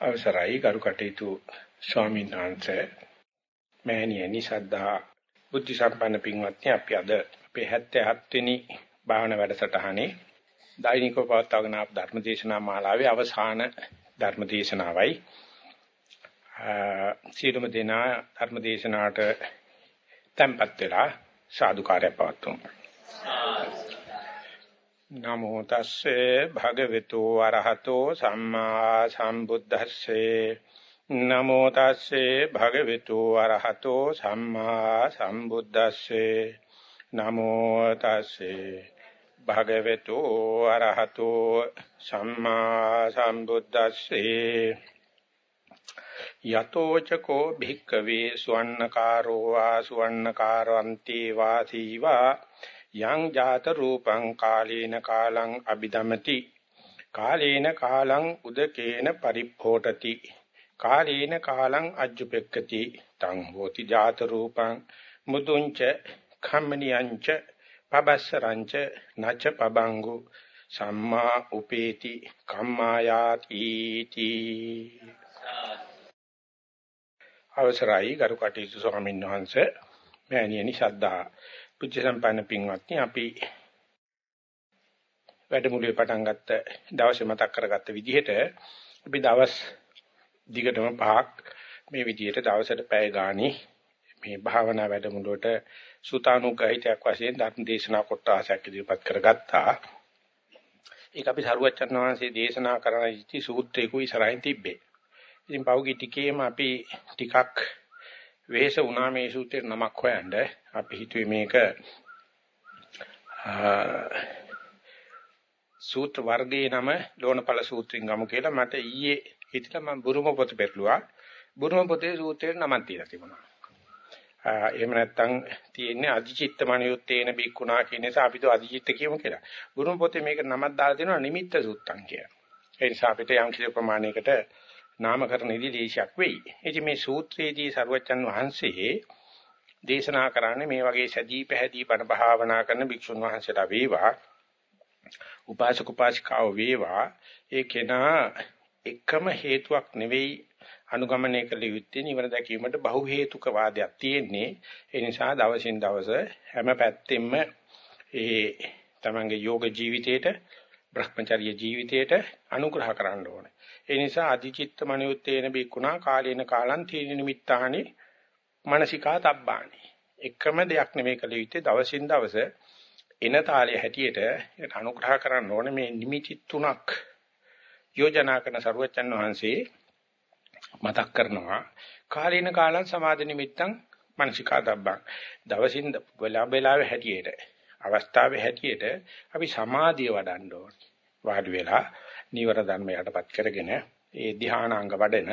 අවසරයි ගරු කටයුතු ස්වාමීන් වහන්සේ. මෑණියනි සද්ධා බුද්ධ සම්පන්න පින්වත්නි අපි අද අපේ 77 වෙනි භාවනා වැඩසටහනේ දෛනිකව පවත්වාගෙන ආපු ධර්මදේශනා මාලාවේ අවසාන ධර්මදේශනාවයි. සීලම දෙනා ධර්මදේශනාට tempත් වෙලා සාදුකාරය පවත්වමු. නමෝ තස්සේ භගවතු වරහතෝ සම්මා සම්බුද්දස්සේ. නමෝ තස්සේ භගවතු වරහතෝ සම්මා සම්බුද්දස්සේ. නමෝ තස්සේ භගවතු වරහතෝ සම්මා සම්බුද්දස්සේ. යතෝ චකෝ භික්කවේ සුවන්නකාරෝ වා සුවන්නකාරවන්ති වාසීවා යං ජාත රූපං කාලේන කාලං අபிදමති කාලේන කාලං උදකේන පරිප්පෝටති. කාලේන කාලං අජ්ජුපෙක්කති. තං හෝති ජාත රූපං මුදුංච කම්මනියංච පබස්සරංච නච පබංගු සම්මා උපේති කම්මායාති තී අවසරයි ගරු කටයුතු ස්වාමීන් වහන්සේ මෑණියනි ශද්ධා පුජ්‍ය සම්පන්න පින්වත්නි අපි වැඩමුළුවේ පටන් ගත්ත දවසේ මතක් කරගත්ත විදිහට අපි දවස් දිගටම පහක් මේ විදිහට දවසට පැය ගාණි මේ භාවනා වැඩමුළුවට සුතානුගහිතයක් වශයෙන් ධර්ම දේශනා කොටසක් ඉදිරිපත් කරගත්තා. ඒක අපි සරුවච්චන් වහන්සේ දේශනා කරන ඉති සූත්‍රයක ඉස්සරහින් තිබ්බේ. ඉතින් පෞගී ටිකේම අපි ටිකක් වෙහෙස වුණා මේ සූත්‍රේ නමක් හොයන්න. අපි හිතුවේ මේක සූත්‍ර වර්ගයේ නම ලෝණපල සූත්‍රයෙන් ගමු කියලා මට ඊයේ හිතලා මම බුරුම පොත පෙරළුවා. බුරුම පොතේ සූත්‍රේ නමක් තියලා තිබුණා. එහෙම නැත්නම් තියෙන්නේ අධිචිත්ත මනියුත්තේන බික්කුණා කියන නිසා අපි તો අධිචිත්ත කියමු කියලා. බුරුම පොතේ මේක නමක් දාලා තියෙනවා නිමිත්ත සූත්තං කියලා. ඒ නිසා අපිට යම් කිසි ප්‍රමාණයකට නාමකරණෙදී දේශයක් වෙයි. ඉතින් මේ සූත්‍රයේදී සරුවච්චන් වහන්සේ දේශනා කරන්නේ මේ වගේ සැදී පැහැදී බණ භාවනා කරන භික්ෂුන් වහන්සේලා වේවා. උපාසක උපාසිකාව වේවා. ඒ කෙනා එකම හේතුවක් නෙවෙයි අනුගමනය කළ යුත්තේ නිවන දැකීමට බහු හේතුක වාදයක් තියෙන්නේ. ඒ නිසා දවසින් දවස හැම පැත්තෙම ඒ තමන්ගේ යෝග ජීවිතේට භ්‍රමචර්ය ජීවිතේට අනුග්‍රහ කරන්න ඕනේ. ඒ නිසා අධිචිත්ත මනියුත්තේන බිකුණා කාලේන කාලං තීන නිමිත්තානි මානසිකා තබ්බානි. එකම දෙයක් නෙමෙයි කළ යුත්තේ දවසින් දවස එන තාලයේ හැටියට ඒක අනුග්‍රහ කරන්න ඕනේ මේ නිමිති තුනක්. යෝජනා කරන සරුවචන් වහන්සේ මතක් කරනවා කාලීන කාලං සමාධි නිමිත්තං මානසිකා තබ්බං. දවසින් වෙලාවෙලාවේ හැටියට අවස්ථාවේ හැටියට අපි සමාධිය වඩන්න ඕනේ. වාඩි වෙලා නීවර ධර්ම යටපත් කරගෙන ඒ ධානාංග වඩන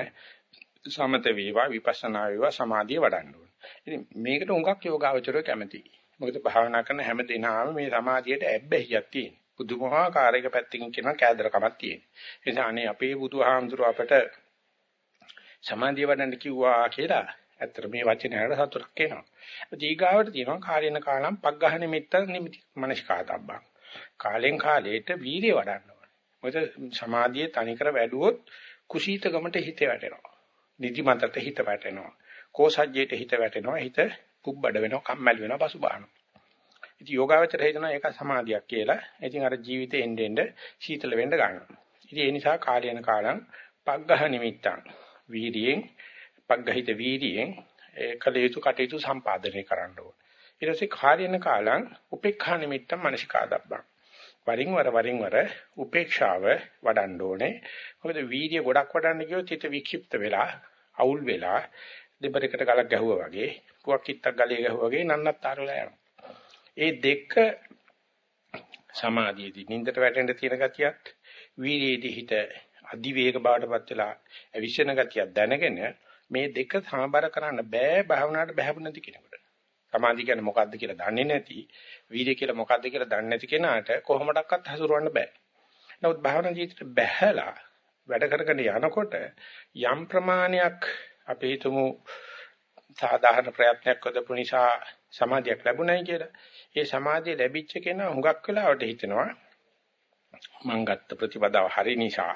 සමත වේවා විපස්සනා වේවා සමාධිය වඩන්න ඕනේ. ඉතින් මේකට උඟක් යෝගාවචරය කැමතියි. මොකද භාවනා කරන හැම දිනම මේ සමාධියට ඇබ්බැහියක් තියෙන. පුදුමාකාර එක පැත්තකින් කියන කෑදරකමක් තියෙන. ඒ නිසා අනේ අපේ බුදුහාමුදුරුව අපට සමාධිය වඩන්න කිව්වා කියලා ඇත්තට මේ වචනයට සතුටක් එනවා. දීගාවට තියෙනවා කාලේන කාලම් පග්ගහ නිමිත්ත නිමිති මනස්කාතබ්බං. කාලෙන් කාලයට වීර්ය වඩන්න මොකද සමාධියේ තනිකර වැඩුවොත් කුසීතකමට හිත වැටෙනවා. නිදිමතට හිත වැටෙනවා. කෝසජ්ජයට හිත වැටෙනවා. හිත කුබ්බඩ වෙනවා, කම්මැලි වෙනවා, පසුබානවා. ඉතින් යෝගාවචර හිතනවා ඒක සමාධියක් කියලා. ඉතින් අර ජීවිතේ එන්න එන්න සීතල වෙන්න ගන්නවා. ඉතින් ඒ නිසා කාලයන කාලං පග්ගහ නිමිත්තං වීර්යයෙන් පග්ගහිත වීර්යයෙන් ඒ කල යුතු කටයුතු සම්පාදනය කරන්න ඕන. ඊට පස්සේ කාලයන කාලං උපේක්ඛා නිමිත්තං මනසිකාදබ්බං වරින් වර වරින් වර උපේක්ෂාව වඩන්න ඕනේ. මොකද වීර්ය ගොඩක් වඩන්න ගියොත් හිත වික්ෂිප්ත වෙලා, අවුල් වෙලා, දෙබරකට ගලක් ගැහුවා වගේ, පුවක් කිත්තක් ගලේ ගැහුවා වගේ නන්නත්තර වෙලා යනවා. ඒ දෙක සමාධියේදී නින්දට වැටෙන්න තියෙන ගතියත්, වීර්යයේදී හිත අධිවේග බවටපත් වෙලා අවිෂණ ගතියක් දැනගෙන මේ දෙක සමබර කරන්න බෑ භාවනාවට බහැපු නැති කෙනෙකුට. සමාධිය කියන්නේ මොකද්ද කියලා දන්නේ නැති, වීර්ය කියලා මොකද්ද කියලා දන්නේ නැති කෙනාට කොහොමඩක්වත් හසුරවන්න බෑ. නමුත් භාවනා ජීවිතේ බැහැලා වැඩ කරගෙන යනකොට යම් ප්‍රමාණයක් අපි හිතමු සාධාරණ ප්‍රයත්නයක් කරපු නිසා සමාධියක් ලැබුණයි කියලා. ඒ සමාධිය ලැබිච්ච කෙනා හුඟක් වෙලාවට හිතනවා මං ගත්ත ප්‍රතිපදාව හරි නිසා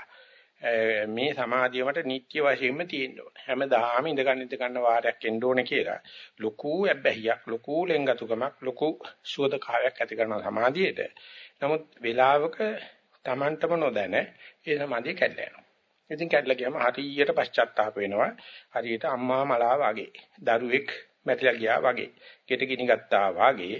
මේ සමාධියමට නිත්‍ය වශයෙන්ම තියෙන්න ඕනේ. හැමදාම ඉඳ ගන්න ඉඳ ගන්න වාරයක් එන්න ඕනේ කියලා ලොකු ඇබ්බැහියක්, ලොකු ලෙන්ගතුකමක්, ලොකු සුවදකාරයක් ඇති කරන සමාධියට. නමුත් වේලාවක Tamanටම නොදැන ඒ සමාධිය කැඩලා යනවා. ඉතින් කැඩලා ගියාම හරියට පශ්චාත්තාප වෙනවා. හරියට අම්මා මලා වගේ, දරුවෙක් මැරිලා ගියා වගේ, ගෙට ගිනි ගත්තා වගේ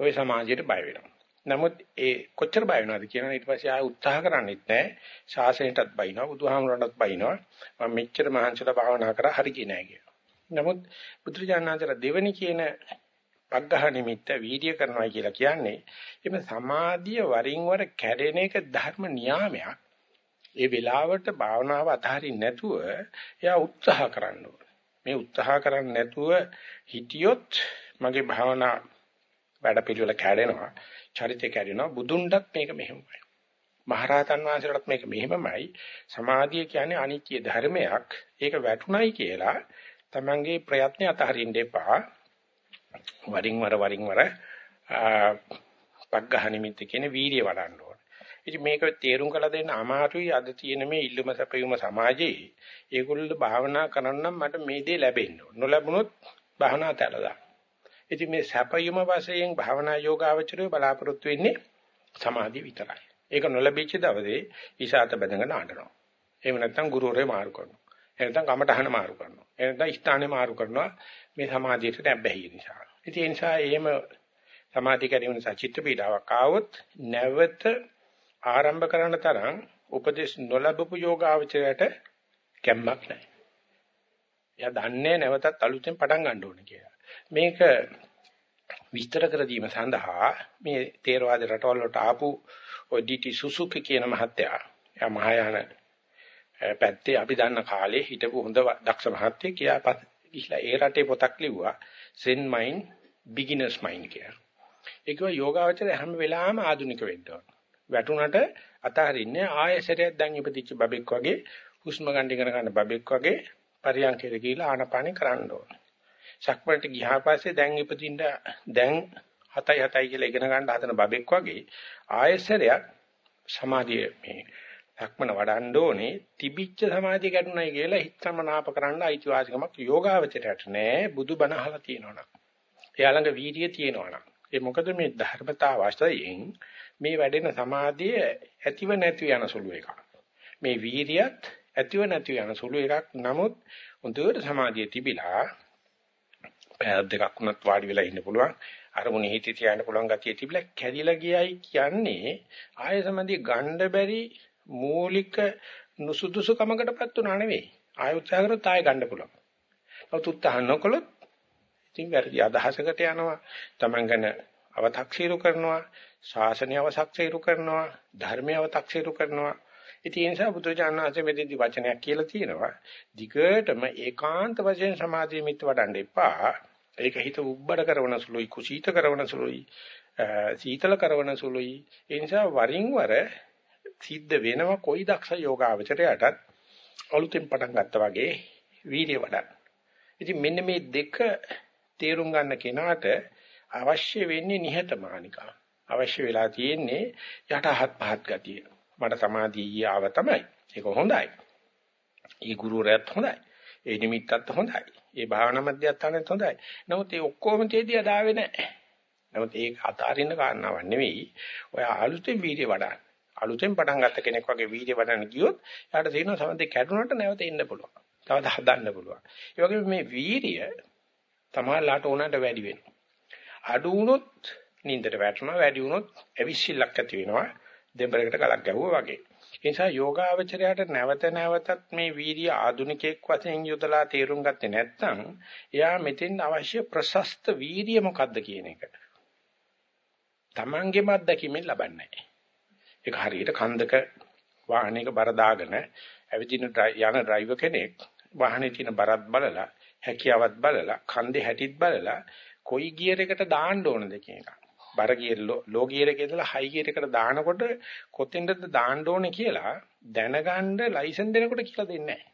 ওই සමාජයට බය වෙනවා. නමුත් ඒ කොච්චර බය වෙනවද කියන ඊට පස්සේ ආය උත්සාහ කරන්නේත් නැහැ. ශාසනයටත් බයිනවා, බුදුහාමුදුරන්ටත් බයිනවා. මම මෙච්චර මහන්සිලා භාවනා කරා හරි කිය නෑ කියලා. නමුත් බුදුරජාණන්තර දෙවෙනි කියන පග්ඝහ නිමිත්ත වීර්ය කරනවා කියලා කියන්නේ එimhe සමාධිය වරින් වර කැඩෙන එක ධර්ම නියාමයක්. ඒ වෙලාවට භාවනාව අතහරින්න නැතුව එයා උත්සාහ කරන්න ඕනේ. මේ උත්සාහ කරන්නේ නැතුව හිටියොත් මගේ භාවනා වැඩ පිළිවෙල කැඩෙනවා. චරිතය කැඩෙනවා. බුදුන්ටත් මේක මෙහෙමයි. මහරහතන් වහන්සේලාට මේක මෙහෙමයි. සමාධිය කියන්නේ අනිත්‍ය ධර්මයක්. ඒක වැටුණයි කියලා තමන්ගේ ප්‍රයත්න අතහරින්න එපා. වරින් වර වරින් වර පග්ඝහ නිමිත්ත කියන වීර්ය වඩන්න ඕන. ඉතින් මේක තේරුම් කළ දෙන්න අමාරුයි අද තියෙන මේ ඉල්ලුම සැපයුම සමාජයේ. ඒගොල්ලෝ භාවනා කරන්න මට මේ දේ ලැබෙන්න ඕන. නොලැබුණොත් භාවනා තැලදා. ඉතින් මේ සැපයුම වශයෙන් භාවනා යෝගාවචරය බලාපොරොත්තු වෙන්නේ සමාධිය විතරයි. ඒක නොලැබිච්ච දවසේ ඊසాత බඳගෙන ආඩනවා. එහෙම නැත්නම් ගුරුවරේ මාරු කරනවා. එහෙම නැත්නම් කමටහන මාරු කරනවා. එහෙම නැත්නම් ස්ථානේ මාරු කරනවා මේ සමාධියට නැබ්බැහි නිසා. ඉතින් ඒ නිසා එහෙම සමාධි කැඩීම නිසා චිත්ත පීඩාවක් ආවොත් නැවත ආරම්භ කරන තරම් උපදේශ නොලබපු යෝගාවචරයට කැම්මක් නැහැ. එයා දන්නේ නැවතත් අලුතෙන් පටන් ගන්න ඕනේ කියලා. මේක විස්තර කර දීම සඳහා මේ තේරවාද රටවල් වලට ආපු ඔය ඩීටි සුසුකි කියන මහත්තයා එයා මහායාන පැත්තේ අපි දන්න කාලේ හිටපු හොඳ දක්ෂ මහත්තයෙක් කියාපත් ගිහිලා ඒ රටේ පොතක් ලිව්වා Zen Mind Beginner's Mind කියලා. ඒක යෝගාවචරය හැම වෙලාවෙම ආධුනික වෙන්න ඕන. වැටුණට අතහරින්නේ ආයසරයක් දැන් ඉපදිච්ච බබෙක් වගේ හුස්ම ගන්න ඉගෙන ගන්න බබෙක් වගේ පරියන්කේට ගිහිලා ආනපානෙ කරන්න ඕන. සක්මණට ගියා පස්සේ දැන් ඉපදින්න දැන් 7යි 7යි කියලා ඉගෙන ගන්න හදන බබෙක් වගේ ආයසරයක් සමාධිය මේ සක්මණ වඩන්න ඕනේ තිබිච්ච සමාධිය ගැටුණයි කියලා හිතමනාප කරන්න අයිතිවාසිකමක් යෝගාවචරයට නෑ. බුදුබණ අහලා තියෙනවනම්. එයා ළඟ වීර්යය තියෙනවනම්. ඒ මොකද මේ ධර්මතා වශයෙන් මේ වැඩෙන සමාධිය ඇතිව නැතිව යන සුළු එකක්. මේ වීර්යයත් ඇතිව නැතිව යන සුළු එකක්. නමුත් හොඳට සමාධිය තිබිලා පැය දෙකක් වුණත් වාඩි වෙලා ඉන්න පුළුවන්. අරමුණේ හිතේ තියාගෙන පුළුවන් ගතිය තිබිලා කැඩිලා ගියයි කියන්නේ ආය සම්බන්ධي ගණ්ඩ බැරි මූලික නුසුදුසුකමකටපත් උනා නෙවෙයි. ආය උත්සාහ කරොත් ආය ගන්න පුළුවන්. නමුත් උත්සාහ නොකළොත් ඉතින් වැරදි අදහසකට යනවා. Taman ගැන අව탁සීරු කරනවා, ශාසනය අව탁සීරු කරනවා, ධර්මය අව탁සීරු කරනවා. ඉතින් ඒ නිසා බුදුජානනාංශ මෙතෙන්දි වචනයක් කියලා තියෙනවා. දිගටම ඒකාන්ත වශයෙන් සමාධිය මිත් වඩන්න එපා. ඒක හිත උබ්බඩ කරන සුළුයි, කුසීත කරන සුළුයි, සීතල කරන සුළුයි. ඒ නිසා වරින් වර සිද්ධ වෙනවා කොයි දක්ෂ යෝගාවචරයටත් අලුතෙන් පටන් ගත්තා වගේ වීර්ය වඩන්න. ඉතින් මෙන්න මේ දෙක තේරුම් ගන්න කෙනාට අවශ්‍ය වෙන්නේ නිහතමානිකම. අවශ්‍ය වෙලා තියෙන්නේ යටහත් පහත් ගතිය. මට සමාධිය ආව තමයි. ඒක හොඳයි. ඒ ගුරුවරයාත් හොඳයි. ඒ නිමිත්තත් හොඳයි. ඒ භාවනා මධ්‍යස්ථානෙත් හොඳයි. නමුත් ඒ ඔක්කොම තේදී අදාවේ නැහැ. නමුත් ඒක අතාරින්න කාරණාවක් නෙවෙයි. ඔය අලුතෙන් වීර්ය වඩන්න. අලුතෙන් පටන් ගත්ත කෙනෙක් වගේ වීර්ය වඩන්න ගියොත් එයාට තේරෙනවා සමන්දේ කැඩුනට නැවත එන්න පුළුවන්. තවද හදන්න පුළුවන්. ඒ වගේම මේ වීර්ය තමයිලාට ඕනට වැඩි වෙනවා. අඩු වුණොත් නින්දට වැටෙනවා වැඩි වුණොත් ඇවිස්සිල්ලක් ඇති වෙනවා. දෙබරකට ගලක් ගැහුවා වගේ. ඒ නිසා යෝගාවචරයට නැවත නැවතත් මේ වීර්ය ආධුනිකයෙක් වශයෙන් යොදලා තේරුම් ගත්තේ නැත්නම් එයා මෙතෙන් අවශ්‍ය ප්‍රශස්ත වීර්ය මොකද්ද කියන එක. Tamangeම අත්දැකීමෙන් ලබන්නේ ඒක හරියට කන්දක වාහනයක බර දාගෙන ඇවිදින යන ඩ්‍රයිවර් කෙනෙක් වාහනේ තියෙන බරත් බලලා හැකියාවත් බලලා කන්දේ හැටිත් බලලා කොයි ගියර් එකට දාන්න ඕනද කියන එක. බර ගියර් ලෝ ගියර් එකේ ඉඳලා හයි ගියර් එකට දානකොට කොතෙන්ද දාන්න ඕනේ කියලා දැනගන්න ලයිසන් දෙනකොට කියලා දෙන්නේ නැහැ.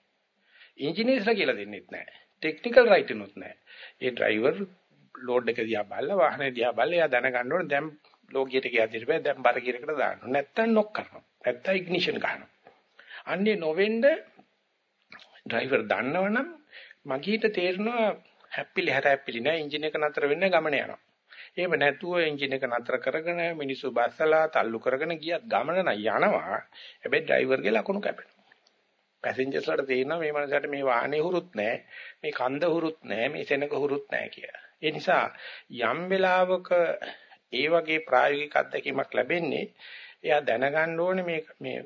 ඉංජිනේර්ස්ලා කියලා දෙන්නෙත් නැහැ. ටෙක්නිකල් රයිටිනුත් නැහැ. ඒ ඩ්‍රයිවර් ලෝඩ් එක දිහා බලලා වාහනේ දිහා බලලා එයා දැනගන්න ඕනේ දැන් ලෝ ගියර් එකේ යද්දී බෑ දැන් බර ගියර් එකට දාන්න. නැත්තම් නොක් කරනවා. නැත්තම් ඉග්නිෂන් ගන්නවා. අන්නේ නොවෙන්න ඩ්‍රයිවර් දන්නවනම් මගීට තේරෙනවා හැප්පිලි හැර හැප්පිලි නෑ එන්ජින් එක නතර වෙන්න ගමන යනවා. එහෙම නැතුව එන්ජින් එක නතර කරගෙන මිනිස්සු බස්සලා තල්ලු කරගෙන ගියත් ගමන නම් යනවා. හැබැයි ඩ්‍රයිවර්ගේ ලකුණු කැපෙනවා. පැසෙන්ජර්ස්ලාට තේරෙනවා මේ මනසට මේ වාහනේ හුරුත් නෑ, මේ කන්ද හුරුත් නෑ, මේ සෙනඟ හුරුත් නෑ කියලා. ඒ නිසා යම් වෙලාවක ඒ වගේ ප්‍රායෝගික අත්දැකීමක් ලැබෙන්නේ එයා දැනගන්න ඕනේ මේ මේ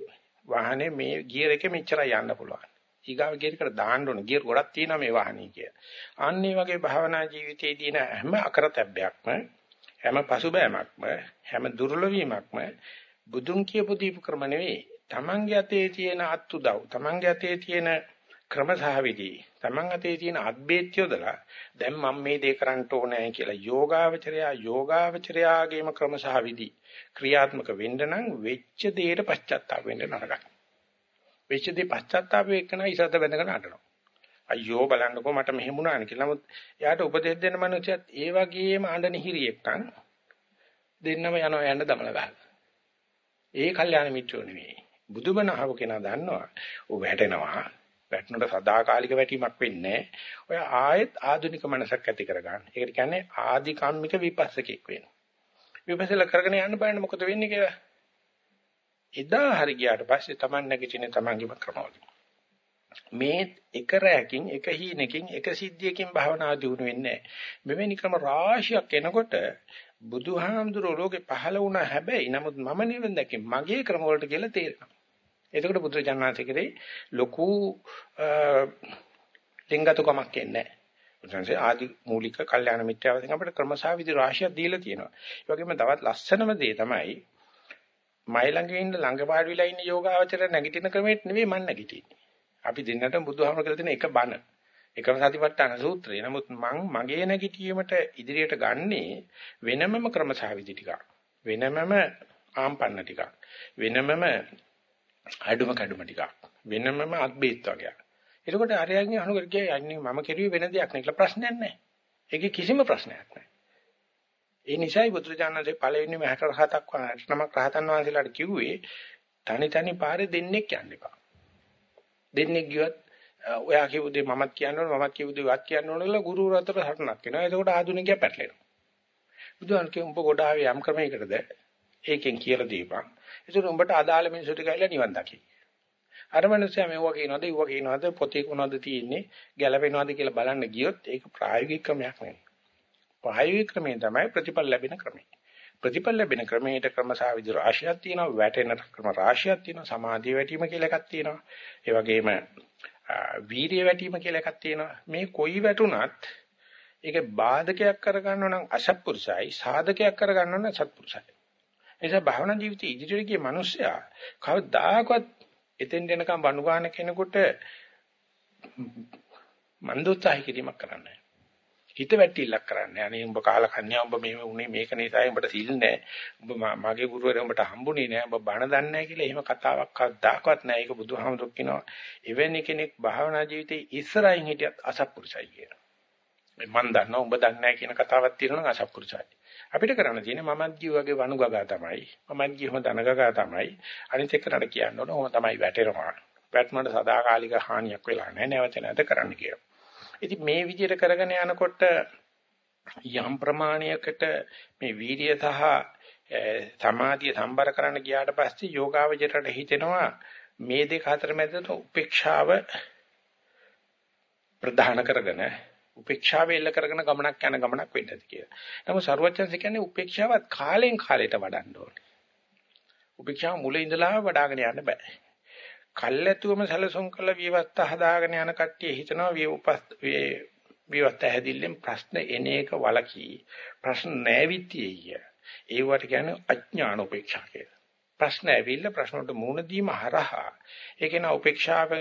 වාහනේ මේ ගියර් එකේ මෙච්චරයි යන්න පුළුවන්. ඊගාව ගියර් එකට දාන්න ඕනේ. ගියර් ගොඩක් තියෙනවා මේ වාහනේ කිය. අන්න ඒ වගේ භාවනා ජීවිතයේදී න හැම අකරතැබ්බයක්ම හැම පසුබෑමක්ම හැම දුර්වල වීමක්ම බුදුන් කියපු දීප ක්‍රම නෙවෙයි. Tamange අතේ තියෙන අත්උදව්, Tamange අතේ තියෙන ක්‍රම සහ විදි, Taman අතේ තියෙන අද්බේත් යොදලා දැන් මම මේ දේ කරන්න ඕනේ කියලා යෝගාවචරයා යෝගාවචරයාගේම ක්‍රම සහ විදි ක්‍රියාත්මක වෙන්න නම් වෙච්ච දෙයට පශ්චාත්තාප වෙන්න නරකයි. වෙච්ච දේ පශ්චාත්තාප වෙකන ඉසත බැඳගෙන අඬනවා. අයියෝ බලන්නකෝ මට මෙහෙම වුණානේ කියලා. නමුත් එයාට උපදෙස් දෙන්න මනුස්සයත් ඒ වගේම අඬන හිරියෙක් නම් දෙන්නම යනවා යන්න දමල ගන්න. ඒ කල්යාණ මිත්‍රෝ නෙවෙයි. බුදුබණ අහව කෙනා දන්නවා. ਉਹ වැටෙනවා. වැටුණට සදාකාලික වැටීමක් වෙන්නේ ඔය ආයෙත් ආධුනික මනසක් ඇති කරගන්න. ඒකට කියන්නේ ආදි කම්මික විපස්සකෙක් වෙනවා. විපස්සල කරගෙන යන්න බෑනේ මොකද වෙන්නේ කියලා. එදා හරි ගියාට පස්සේ Taman නැගිටින Tamanගේම ක්‍රමවල. මේ එක රැයකින් එක හීනකින් එක සිද්ධියකින් භවනා දිනු වෙන්නේ මෙවැනි ක්‍රම රාශියක් එනකොට බුදුහාමුදුරුවෝ ලෝකේ පහළ වුණා හැබැයි නමුත් මම නිවන් දැකේ මගේ ක්‍රම වලට කියලා තේරෙනවා. එතකොට බුදුරජාණන්සේකේ ලොකු ලිංගතුකමක් එන්නේ නැහැ. ආදි මූලික කල්යාණ මිත්‍යාවෙන් අපිට ක්‍රමසා විදි රාශියක් දීලා තියෙනවා. ඒ වගේම තවත් ලස්සනම දේ තමයි මයි ළඟ ඉන්න ළඟ පාඩු වෙලා ඉන්න යෝගාවචර නැගිටින ක්‍රමෙත් නෙවෙයි මම නැගිටින්නේ. අපි දෙන්නටම බුදුහාමර කියලා තියෙන එක බණ. එකම සතිපට්ඨාන සූත්‍රය. නමුත් මං මගේ නැගිටීමට ඉදිරියට ගන්නේ වෙනමම ක්‍රමසහවිදි ටිකක්. වෙනමම ආම්පන්න ටිකක්. වෙනමම අඩුම කඩුම ටිකක්. වෙනමම අත්බේත් වගේක්. එතකොට අරයන්ගේ අනුකර කියන්නේ මම කෙරුවේ වෙන දෙයක් නේ කියලා ප්‍රශ්නයක් නැහැ. ඒකේ කිසිම ප්‍රශ්නයක් නැහැ. ඒ නිසායි බුදුරජාණන්සේ පළවෙනිම 67ක් 69ක් රහතන් වහන්සේලාට කිව්වේ තනි තනි පාරේ දෙන්නෙක් යන්න එපා. දෙන්නෙක් ගියොත් ඔයා කියපු දේ මමත් කියන්න ඕන මමත් කියපු දේ වත් කියන්න ඕන කියලා ගුරු රතර හටනක් වෙනවා. එතකොට ආධුනිකයා පැටලෙනවා. බුදුහාම කිය උඹ ගොඩ ආවේ යම් ක්‍රමයකටද ඒකෙන් කියලා දීපන්. ඒතර උඹට අදාළ මිනිසුන්ට ගිහිල්ලා නිවන් දකි. අර මිනිස්සයා මෙවුවා කියනවාද ඉවුවා කියනවාද පොතේ කොනවද තියෙන්නේ ගැළපෙනවද කියලා බලන්න ගියොත් ඒක ප්‍රායෝගික ක්‍රමයක් නෙවෙයි. ප්‍රායෝගික ක්‍රමය තමයි ප්‍රතිඵල ලැබෙන ක්‍රමය. ප්‍රතිඵල ලැබෙන ක්‍රමයට ක්‍රමසාවිදි රාශියක් තියෙනවා වැටෙන ක්‍රම රාශියක් තියෙනවා සමාධිය වැටීම කියලා එකක් තියෙනවා. ඒ වගේම වීරිය වැටීම කියලා එකක් තියෙනවා. මේ කොයි වැටුණත් ඒක බාධකයක් කරගන්නව නම් අසත්පුරුෂයි සාධකයක් කරගන්නව නම් සත්පුරුෂයි. එනිසා භාවනා ජීවිතයේ ඉදිරියට ගිය මිනිස්සයා කවදාකවත් එතෙන් දෙනකම් වනුගාන කෙනෙකුට මන්දෝත්සාහය කිරීමක් කරන්නේ හිත වැටිල්ලක් කරන්නේ. අනේ උඹ කාලා කන්‍යා උඹ මේ උනේ මේක නිසායි උඹට සිල් නැහැ. උඹ මගේ ගුරුවරයා උඹට හම්බුනේ නැහැ. උඹ බණ දන්නේ නැහැ කියලා එහෙම කතාවක් කවදාකවත් නැහැ. ඒක බුදුහාමුදුරුවෝ කියනවා. එවැනි කෙනෙක් භාවනා ජීවිතේ ඉස්සරහින් හිටියත් අසත්පුරුෂයි කියනවා. මම දන්නවා උඹ දන්නේ නැහැ කියන කතාවක් තියෙනවා නම් අසත්පුරුෂයි. අපිට කරන්න තියෙන්නේ මමත් ජීවගේ වනුගගා තමයි. මමත් ජීවම දනගගා තමයි. අනිත් එක්කනට කියන්න ඕන ඕම තමයි වැටෙනවා. වැටුණාට සදාකාලික හානියක් වෙලා නැහැ. නැවත නැවත කරන්න කියලා. ඉතින් මේ විදිහට කරගෙන යනකොට යම් ප්‍රමාණයකට මේ වීර්ය සහ සමාධිය සම්බර කරන්න ගියාට පස්සේ යෝගාවචරයට හිතෙනවා මේ දෙක අතර මැද උපේක්ෂාව ප්‍රධාන කරගෙන උපේක්ෂාව එල්ල කරගෙන ගමනක් යන ගමනක් වෙන්නද කියලා. නමුත් ਸਰවඥන්ස කියන්නේ උපේක්ෂාවත් කාලෙන් කාලයට වඩන්න ඕනේ. උපේක්ෂාව මුලින් ඉඳලා වඩ아가න යන්න බෑ. කල්ැතුවම සැලසුම් කළ විවස්ත හදාගෙන යන කට්ටිය හිතනවා විවස්ත හැදිල්ලෙන් ප්‍රශ්න එන එක වලකී ප්‍රශ්න නැවිතිය ඒවට කියන්නේ අඥාන උපේක්ෂා කියලා. ප්‍රශ්න ඇවිල්ලා ප්‍රශ්න වලට මුහුණ දීම හරහා ඒක න උපේක්ෂාව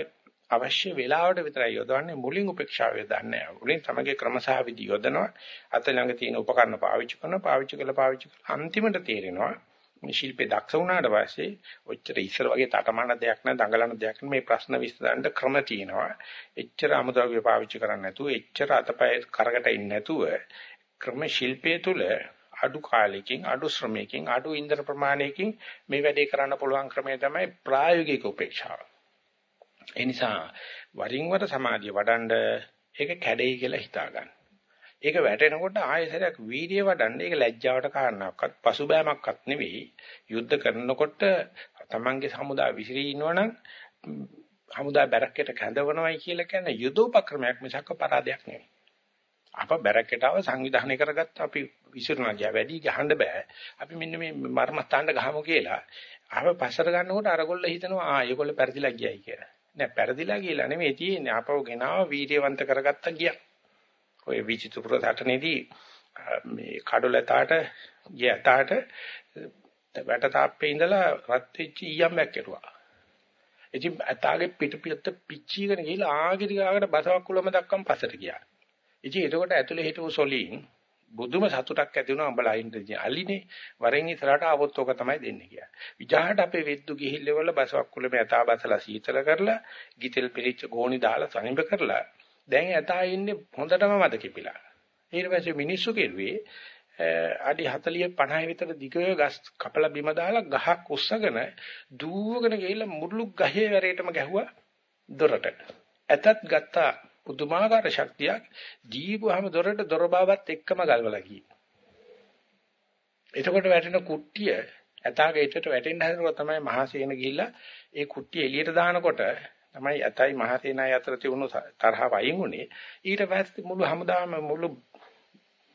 අවශ්‍ය වෙලාවට විතරයි යොදවන්නේ මුලින් උපේක්ෂාව යොදන්නේ නැහැ. මුලින් තමගේ ක්‍රමසහ විදි යොදනවා. අත ළඟ තියෙන උපකරණ පාවිච්චි කරනවා. පාවිච්චි කළා පාවිච්චි කළා අන්තිමට තේරෙනවා මේ ශිල්පේ දක්ෂ වුණාට පස්සේ ඔච්චර ඉස්සර වගේ තටමන දෙයක් නෑ දඟලන දෙයක් නෑ මේ ප්‍රශ්න විසඳන්න ක්‍රම තියෙනවා. එච්චර අමුද්‍රව්‍ය පාවිච්චි කරන්නේ නැතුව එච්චර අතපය කරකට ඉන්නේ නැතුව ක්‍රම ශිල්පයේ තුල අඩු කාලෙකින් අඩු ශ්‍රමයකින් අඩු ඉන්ධන ප්‍රමාණයකින් මේ වැඩේ කරන්න පුළුවන් ක්‍රමය තමයි ප්‍රායෝගික උපේක්ෂාව. ඒ නිසා වරින් වර සමාධිය වඩන්ඩ ඒක කැඩෙයි කියලා හිතා ගන්න. ඒක වැටෙනකොට ආයෙසරයක් වීර්යය වඩන්න ඒක ලැජ්ජාවට කාරණාවක්වත් පසුබෑමක්වත් නෙවෙයි. යුද්ධ කරනකොට තමන්ගේ හමුදා විසිරී ඉන්නවනම් හමුදා බැරක්කයට කැඳවනවයි කියලා කියන්නේ යුදෝපක්‍රමයක් මිසක් පරාදයක් නෙවෙයි. අප බැරක්කයට ආව සංවිධානය කරගත්ත අපි විසිරුණා ගියා වැඩි ගහන්න බෑ. අපි මෙන්න මේ මර්මස්ථානට ගහමු කියලා. ආව පස්සට ගන්නකොට අරගොල්ල හිතනවා ආ ඒගොල්ල පෙරදිලා ගියයි කියලා. නෑ පෙරදිලා කියලා නෙමෙයි තියෙන්නේ. අපව ගෙනාව වීර්යවන්ත කරගත්ත ගියා. ඔය විචිතුපුර සටනේදී මේ කඩොලතාවට ගියතාට වැට තාප්පේ ඉඳලා රත් වෙච්ච ඊයම්යක් කෙරුවා. ඉතින් අතාගේ පිට පිට පිච්චීගෙන ගිහලා ආගෙදි ගාකට බසවක් කුලම දක්වම් පස්සට ගියා. ඉතින් එතකොට ඇතුලේ හිටපු සොලින් බුදුම සතුටක් ඇති වුණා උඹලා ඉන්නේ අලිනේ වරෙන් ඉස්සරහට ආවොත් ඕක තමයි දෙන්නේ කියලා. විජහට අපේ වෙද්දු ගිහිල්ලවල බසවක් කුලම යතා බසලා සීතල කරලා ගිතෙල් පිළිච්ච ගෝණි දාලා සනිබ කරලා දැන් යතා ඉන්නේ හොඳටම මද කිපිලා. ඊට පස්සේ මිනිස්සු කෙරුවේ අඩි 40 50 විතර දිග ගස් කපලා බිම දාලා ගහක් උස්සගෙන දූවගෙන ගිහිල්ලා මුරුළු ගහේ වැරේටම ගැහුවා දොරට. ඇතත් ගත්තා පුදුමාකාර ශක්තියක් දීපුවාම දොරට දොර බාවත් එක්කම ගල්වලා ගියේ. එතකොට වැටෙන කුට්ටිය ඇතාගේ ඊටට වැටෙන්න හදනකොට තමයි මහසේන ගිහිල්ලා ඒ කුට්ටිය එළියට දානකොට තමයි ඇතයි මහසේනයි අතර තිබුණු තරහ වයින් උනේ. ඊට පස්සේ මුළු හැමදාම මුළු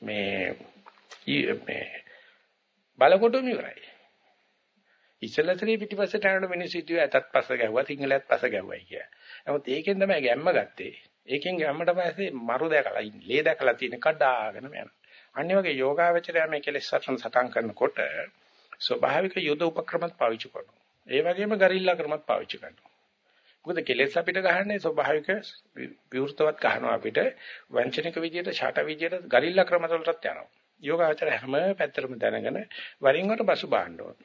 මේ මේ බලකොටුම ඉවරයි. ඉස්සලතරේ පිටිපස්සට යන මිනිස්සු හිතුවේ ඇතත් පස්ස ගැහුවා සිංහලත් පස්ස ගැහුවයි කියලා. නමුත් ඒකෙන් තමයි ගැම්ම ගත්තේ. ඒකෙන් ගැම්මට පස්සේ මරු දැකලා ඉන්නේ. ලේ දැකලා තියෙන කඩාගෙන යනවා. අනිත් වගේ යෝගාවචරය මේ කෙලෙස් සටන් සටන් කරනකොට ස්වභාවික යුද උපක්‍රමත් පාවිච්චි කරනවා. ඒ වගේම ගරිල්ලා ක්‍රමත් පාවිච්චි කරනවා. මොකද කෙලෙස් අපිට ගහන්නේ ස්වභාවික විවෘතවත් ගහනවා අපිට වංචනික විදියට ෂට විදියට ගරිල්ලා ක්‍රම වලටත් යනවා. යෝගාචර හැම පැත්තටම දැනගෙන වරින් වර පසු බාන්න ඕන.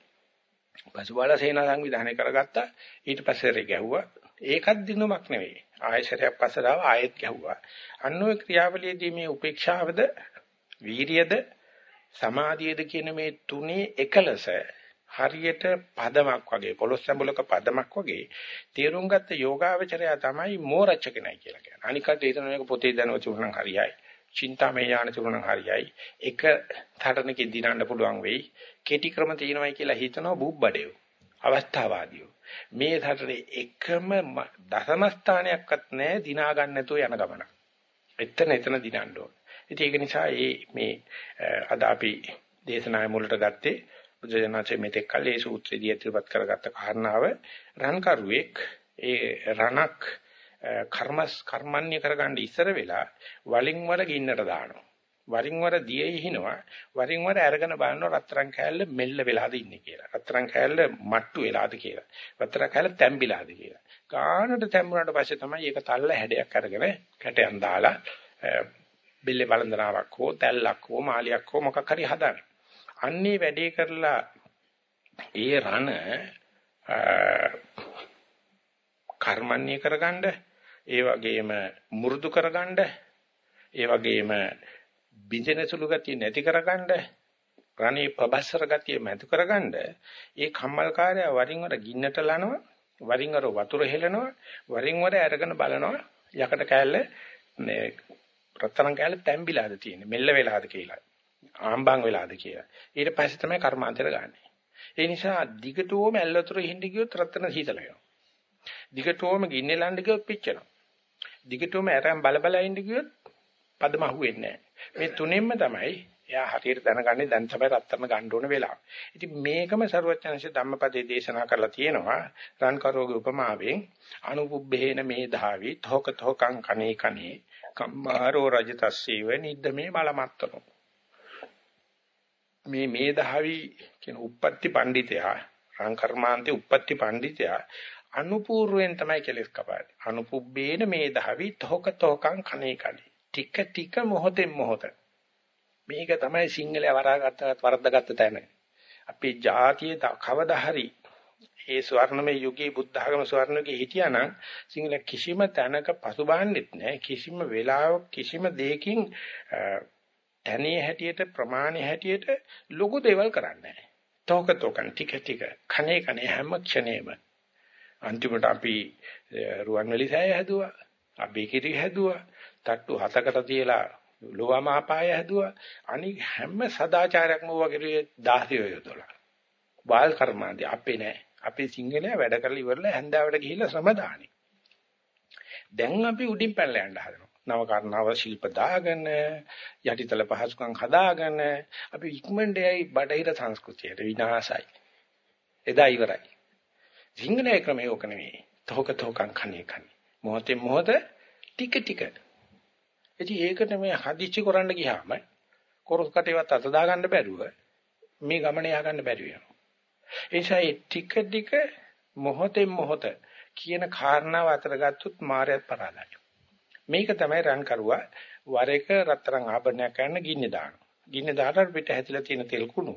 පසු බාලා සේනා සංවිධානය කරගත්තා. ඊට පස්සේ රේ ගැහුවා. ඒකත් දිනුමක් නෙවෙයි. ආයශරයක් පස්සට ආව ආයෙත් ගැහුවා. අන්න ඔය ක්‍රියාවලියේදී මේ උපේක්ෂාවද වීරියද සමාධියද කියන මේ තුනේ එකලස හරියට පදමක් වගේ පොළොස් සම්බුලක පදමක් වගේ තේරුම් ගත්ත යෝගාවචරය තමයි මෝරච්ච කෙනයි කියලා කියන්නේ. අනිකට හිතන මේක පොතේ දැනුව තිබුණනම් හරියයි. චින්තාමය ඥාන තිබුණනම් හරියයි. එක තරණකෙන් දිනන්න පුළුවන් වෙයි. කෙටි ක්‍රම තියෙනවයි කියලා හිතනවා බුබ්බඩේව. අවස්ථාවාදීව. මේ තරණේ එකම දසම ස්ථානයක්වත් නැහැ දිනා ගන්න නැතුව යන ගමන. එතන එතන දිනන්න ඕන. ඉතින් ඒක නිසා මේ අද අපි දේශනාවේ මුලට ගත්තේ බුදුජානකසේ මෙතෙක් කල් ඒ සූත්‍රයේදී ඉදිරිපත් කරගත්ත කාරණාව රන්කරුවෙක් ඒ රණක් කර්මස් කර්මන්නේ කරගන්න ඉස්සර වෙලා වලින් වල ගින්නට දානවා. වරින් වර දියේ හිනවා වරින් වර අරගෙන බලනවා රත්තරන් කෑල්ල මෙල්ල වෙලාද ඉන්නේ කියලා. රත්තරන් කෑල්ල මට්ටු වෙලාද කියලා. රත්තරන් කෑල්ල තැම්බිලාද කියලා. ගානට තැම්බුණාට පස්සේ තමයි ඒක තල්ල හැඩයක් අරගෙන කැටයන් දාලා බෙල්ලේ බලන්දනාවක් හෝ තැල්ලක් හෝ මාලියක් හෝ මොකක් හරි හදන්නේ. අන්නේ වැඩේ කරලා ඒ රණ කර්මන්නේ කරගන්න ඒ වගේම මුරුදු කරගන්න ඒ වගේම බින්දෙන සුළු ගතිය නැති කරගන්න රණේ ප්‍රබස්සර ගතිය මැද කරගන්න ඒ කම්මල්කාරය වරින් වර ගින්නට ලනවා වරින් වර වතුර හෙලනවා වරින් වර අරගෙන බලනවා යකට කෑල්ල මේ රත්තරන් කෑල්ල තැම්බිලාද තියෙන්නේ මෙල්ල වෙලාද කියලා. ආම්බන් වෙලාද කියලා. ඊට පස්සේ තමයි කර්මාන්තයට ගන්නෙ. ඒ නිසා දිගටම ඇල්ලතර හින්දි ගියොත් රත්න සීතල වෙනවා. දිගටම ගින්නේ ලන්න ගියොත් පිච්චෙනවා. දිගටම ඇරන් බල බල ඉන්න ගියොත් පදම අහුවෙන්නේ නැහැ. මේ තුනෙන්ම තමයි එයා හරියට දැනගන්නේ දැන් තමයි රත්තරන් ගන්න ඕන වෙලාව. ඉතින් මේකම ਸਰවඥාන්සේ ධම්මපදයේ දේශනා කරලා තියෙනවා රන් කරෝගේ උපමාවෙන් අනුපුබ්බේන මේ ධාවි තෝක තෝකං කනේ කනේ කම්මාරෝ රජතස්සීව නිද්දමේ බලමත්තනෝ මේ මේධාවි කියන උප්පත්ති පඬිතයා රං කර්මාන්තේ උප්පත්ති පඬිතයා අනුපූර්වෙන් තමයි කෙලස් කපාන්නේ. අනුපුබ්බේන මේධාවි තෝක තෝකං කනේ කනේ. ටික ටික මොහොතෙන් මොහොත. මේක තමයි සිංහලයා වරාගත්ත වරද්දාගත්ත තැන. අපේ ජාතියේ කවදා හරි ඒ ස්වර්ණමය යුගයේ බුද්ධ ආගම ස්වර්ණකේ හිටියානම් සිංහල කිසිම තැනක පසුබාහන්නෙත් නැහැ කිසිම වෙලාවක කිසිම දෙයකින් තැනේ හැටියට ප්‍රමාණය හැටියට ලොකු දේවල් කරන්නේ නැහැ. තෝක තෝකන් ටික ටික කනේ කනේ හැම ක්ෂණේම අන්තිමට අපි රුවන්වැලි සෑය හැදුවා. අපි කිරි හැදුවා. තට්ටු හතකට තියලා ලෝවාමාපාය හැදුවා. අනික හැම සදාචාරයක්ම වගේ 16 යොදලා. බාල් කර්මාන්තය අපේ නෑ. අපේ සිංහලයා වැඩ කරලා ඉවරලා හැන්දාවට ගිහිල්ලා ශ්‍රම දානේ. දැන් අපි උඩින් පැනලා යන්න හදනවා. නව කර්ණව ශිල්ප දාගෙන යටිතල පහසුකම් හදාගෙන අපි ඉක්මනට යයි බටහිර සංස්කෘතියට විනාශයි. එදා ඉවරයි. සිංහලයේ ක්‍රමය ඕක නෙවෙයි. තෝක තෝකම් කන්නේ කන්නේ. මොහොතේ මොහොත ටික ටික. ඉතින් ඒකට මේ හදිච්චි කරන්න ගියාම කොරස් කටේවත් අත දාගන්න බැරුව මේ ගමන ය아가න්න බැරි වෙනවා. ඒ නිසා ඒ ටික ටික මොහොතෙන් මොහොත කියන කාරණාව අතර ගත්තොත් මායත් පරාදයි. මේක තමයි රන් කරුවා වර එක රත්තරන් ආභරණයක් කරන්න ගින්නේ දානවා. ගින්නේ දාලා පිට හැතිලා තියෙන තෙල් කුණු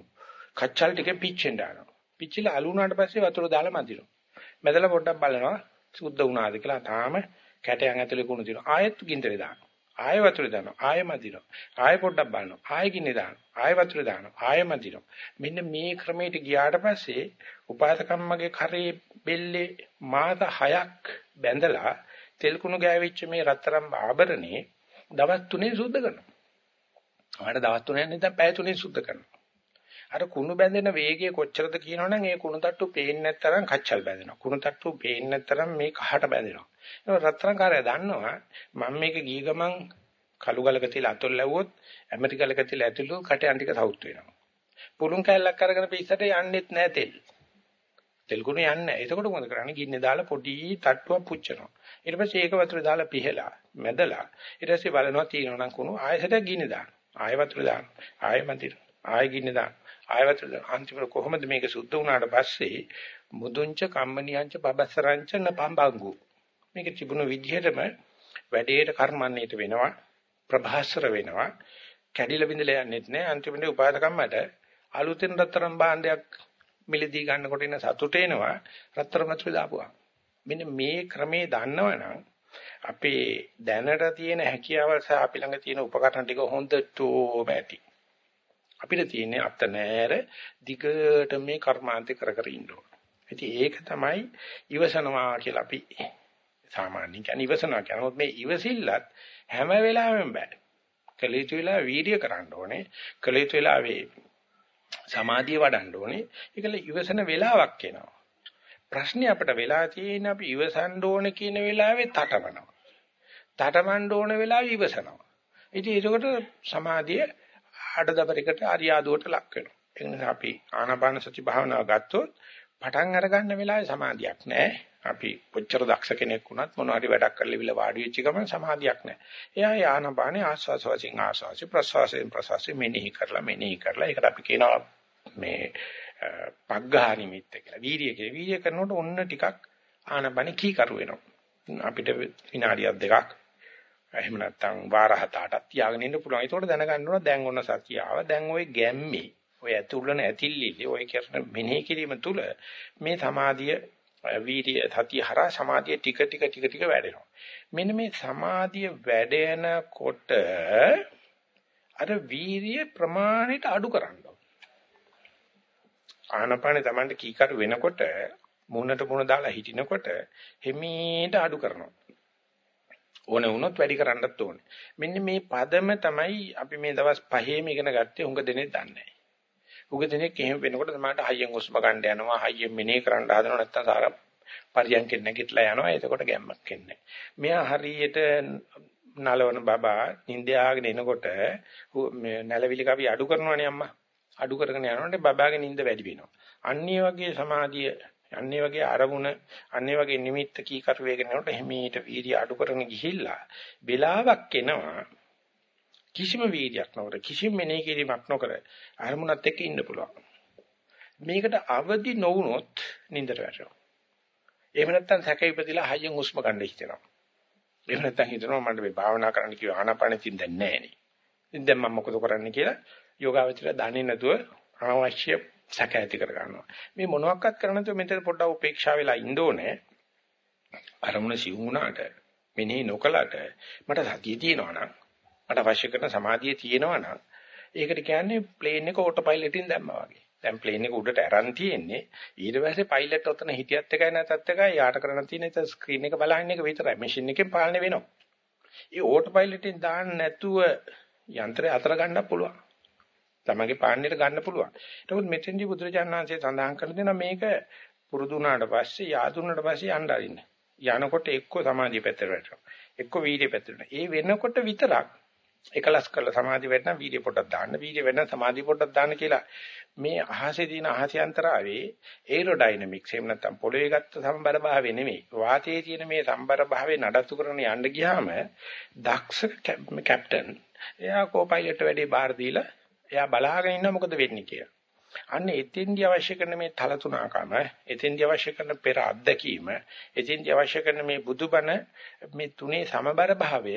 කච්චල් ටික පිච්චෙන්න දානවා. පිච්චිලා අලු වුණාට පස්සේ වතුර දාලා මදිනවා. මැදලා පොඩ්ඩක් බලනවා සුද්ධ වුණාද කියලා තාම කැටයන් ඇතුලේ කුණු තියෙනවා. ආයෙත් ගින්දරේ දානවා. ආයෙ වතුර දානවා. ආයෙ මදිනවා. ආයෙ පොඩ්ඩක් බලනවා. ආයෙ ගින්නේ දානවා. ආයෙ වතුර දානවා. ආයෙ මදිනවා. මෙන්න මේ ක්‍රමයට ගියාට පස්සේ උපාසකම්මගේ කරේ බෙල්ලේ මාස 6ක් බැඳලා තෙල් කුණු ගෑවිච්ච මේ රත්තරන් ආභරණේ දවස් 3 සුද්ධ කරනවා. ආවට දවස් 3 නැත්නම් පැය 3 සුද්ධ කරනවා. අර කුණු බැඳෙන වේගය කොච්චරද කියනවනම් ඒ කුණු තට්ටු පේන්නේ නැත්තරම් කච්චල් බැඳෙනවා. කුණු තට්ටු පේන්නේ නැත්තරම් මේ කහට බැඳෙනවා. ඒක රත්තරන් කාර්යය දන්නවා මම මේක ගිය ගමන් කළු ගලක තියලා අතොල් ලැබුවොත් ඇමරිකලක තියලා ඇතුළු කටයන් ටික සවුත් වෙනවා. පුළුන් කැල්ලක් අරගෙන පිස්සට යන්නෙත් නැහැ තෙල්. තෙල් කුණු යන්නේ නැහැ. එතකොට මොකද කරන්නේ? ගින්නේ දාලා පොඩි තට්ටුවක් පුච්චනවා. ඊට පස්සේ ඒක වතුර දාලා පිහලා මැදලා ඊට පස්සේ බලනවා තියෙනවා නම් කුණු ආයෙසට ගින්නේ දාන. ආයෙ වතුර දාන. ආයෙ මන්දිර. ආයෙ ගින්නේ දාන. ආයෙ වතුර දාන. අන්තිමට කොහොමද මේක සුද්ධ වුණාට පස්සේ මුදුංච කම්මනියංච බබසරංච නපම්බංගු. මේක තිබුණු විදිහටම වැඩේට කර්මන්නේට වෙනවා. ප්‍රභාස්වර වෙනවා. කැඩිලා බිඳලා යන්නෙත් නෑ. අන්තිමට උපාදකම්මට අලුතෙන් රත්තරන් භාණ්ඩයක් මිලදී ගන්නකොට එන සතුට එනවා රත්තරන් වතුර දාපුවා. මෙන්න මේ ක්‍රමේ දන්නවනම් අපේ දැනට තියෙන හැකියාවල් සහ අපි ළඟ තියෙන උපකරණ ටික හොඳටම ඇති. අපිට තියෙන්නේ අත නෑර දිගට මේ කර්මාන්තේ කර කර ඉන්න ඕන. ඉතින් ඒක තමයි ඉවසනවා කියලා අපි සාමාන්‍යයෙන් කියන්නේ ඉවසනවා කියනොත් මේ ඉවසිල්ලත් හැම වෙලාවෙම බෑ. කලීතු වෙලා වීර්ය කරන්න ඕනේ. කලීතු වෙලා වේ සමාධිය වඩන්න ඕනේ. ඒකල ඉවසන වෙලාවක් එනවා. ප්‍රශ්නේ අපිට වෙලා තියෙන අපි ඉවසන්න ඕන කියන වෙලාවේ තටමනවා. තටමන්න ඕන වෙලාවේ ඉවසනවා. ඉතින් ඒකට සමාධිය ආඩදබරයකට අරියාදුවට ලක් වෙනවා. ඒ නිසා අපි ආනාපාන සති භාවනාව ගත්තොත් පටන් අරගන්න වෙලාවේ සමාධියක් නැහැ. අපි කොච්චර දක්ෂ කෙනෙක් වුණත් මොන හරි වැඩක් කරලා ඉවිල වාඩි වෙච්ච ගමන් සමාධියක් නැහැ. එයා ආනාපානේ ආස්වාස වශයෙන් ආස්වාසි ප්‍රස්වාසයෙන් ප්‍රස්වාසි මෙනෙහි කරලා මෙනෙහි කරලා ඒකට අපි කියනවා මේ පග්ඝා නිමිත්ත කියලා. වීර්ය කියලා. වීර්ය කරනකොට ඔන්න ටිකක් ආනපන කීකරු වෙනවා. අපිට විනාඩියක් දෙකක් එහෙම නැත්නම් වාර හත අටක් තියාගෙන ඉන්න පුළුවන්. ඒකට දැනගන්න ඕන දැන් ඔන්න සතිය ආව. දැන් ওই ගැම්මේ ඔය ඇතුළන ඇතිල්ලිලි ඔය කියන මෙනෙහි කිරීම තුළ මේ සමාධිය වීර්ය සතිය හරහා සමාධිය ටික ටික ටික ටික වැඩෙනවා. මෙන්න මේ සමාධිය වැඩෙනකොට අර වීර්ය ප්‍රමාණයට අඩු කරන්න ආනපානේ Tamanට කීකරු වෙනකොට මුණට මුණ දාලා හිටිනකොට හිමීට අඩු කරනවා. ඕන වුණොත් වැඩි කරන්නත් ඕනේ. මෙන්න මේ පදම තමයි අපි මේ දවස් පහේම ඉගෙන ගත්තේ උඟ දෙනෙක් දන්නේ නැහැ. උඟ දෙනෙක් එහෙම වෙනකොට තමයි හයියෙන් උස්ම ගන්න යනවා, හයියෙන් මෙනේ කරන්න හදනවා නැත්තම් සාර පරියන්කෙන් නැගිටලා යනවා. එතකොට ගැම්මක් එන්නේ. මෙයා හරියට නලවන බබා නිින්දයාගෙන එනකොට නැලවිලි කවි අඩු කරනවනේ අම්මා. අඩු කරගෙන යනකොට බබාගේ නිින්ද වැඩි වෙනවා. අන්නේ වගේ සමාධිය, අන්නේ වගේ අරමුණ, අන්නේ වගේ නිමිත්ත කීකරු වේගෙන යනකොට හිමීට වීර්ය අඩු කරගෙන ගිහිල්ලා වෙලාවක් එනවා. කිසිම වීර්යයක් නොකර, කිසිම මෙනෙහි කිරීමක් නොකර අරමුණත් එක්ක ඉන්න පුළුවන්. මේකට අවදි නොවුනොත් නිින්දට වැටෙනවා. එහෙම නැත්නම් සැක ඉපදිලා හයියෙන් හුස්ම ගන්න හිතෙනවා. එහෙම නැත්නම් හිතනවා මට මේ භාවනා කරන්න කිව්ව ආනාපානෙ තින් දැන් නැහැ නේ. ඉතින් දැන් මම මොකද කරන්නේ කියලා යෝගාවචරය දන්නේ නැතුව අනවශ්‍ය සැක ඇති කර ගන්නවා. මේ මොනවාක්වත් කරන්නේ නැතුව මෙතන පොඩ්ඩක් උපේක්ෂා වෙලා ඉන්න ඕනේ. අරමුණ සිවුම් වුණාට මෙනෙහි නොකලට මට සතිය තියෙනවා නම් මට අවශ්‍ය කරන සමාධිය තියෙනවා නම් ඒකට කියන්නේ ප්ලේන් එක ඕටෝ පයිලට්ින් දැම්මා වගේ. දැන් ප්ලේන් එක උඩට අරන් තියෙන්නේ. ඊට පස්සේ පයිලට් ඔතන හිටියත් එකයි නැතත් එකයි යාට කරන්න තියෙන ඉතින් ස්ක්‍රීන් එක බලහින්න එක විතරයි. මැෂින් එකෙන් පාලනය වෙනවා. ඒ ඕටෝ පයිලට්ෙන් දාන්න නැතුව යන්ත්‍රය අතර ගන්න පුළුවන්. තමගේ පාන්නේට ගන්න පුළුවන්. ඒකත් මෙතෙන්දී බුදුරජාණන් වහන්සේ සඳහන් කරලා දෙනවා මේක පුරුදු වුණාට පස්සේ යාදුනට පස්සේ යන්න අරින්න. යනකොට එක්ක සමාධිය පැත්තට වැටෙනවා. එක්ක වීර්ය පැත්තට. ඒ වෙනකොට විතරක් එකලස් කරලා සමාධිය වෙන්න වීර්ය පොඩක් දාන්න. වීර්ය වෙන්න සමාධිය පොඩක් දාන්න කියලා මේ අහසේ තියෙන අහසයන්තරාවේ ඒරෝඩයිනමික්ස් එහෙම නැත්නම් පොළවේ ගත්ත සම්බර භාවය නෙමෙයි. වාතයේ තියෙන මේ සම්බර භාවය නඩත්තු කරන යන්න ගියාම දක්ෂ කැප්ටන් එයා කෝපයිලට් වැඩේ බාර දීලා එයා බලාගෙන ඉන්න මොකද වෙන්නේ කියලා. අන්න එතෙන්දී අවශ්‍ය කරන මේ තලතුණකම, එතෙන්දී අවශ්‍ය කරන පෙර අත්දැකීම, එතෙන්දී අවශ්‍ය කරන මේ බුදුබණ මේ තුනේ සමබර භාවය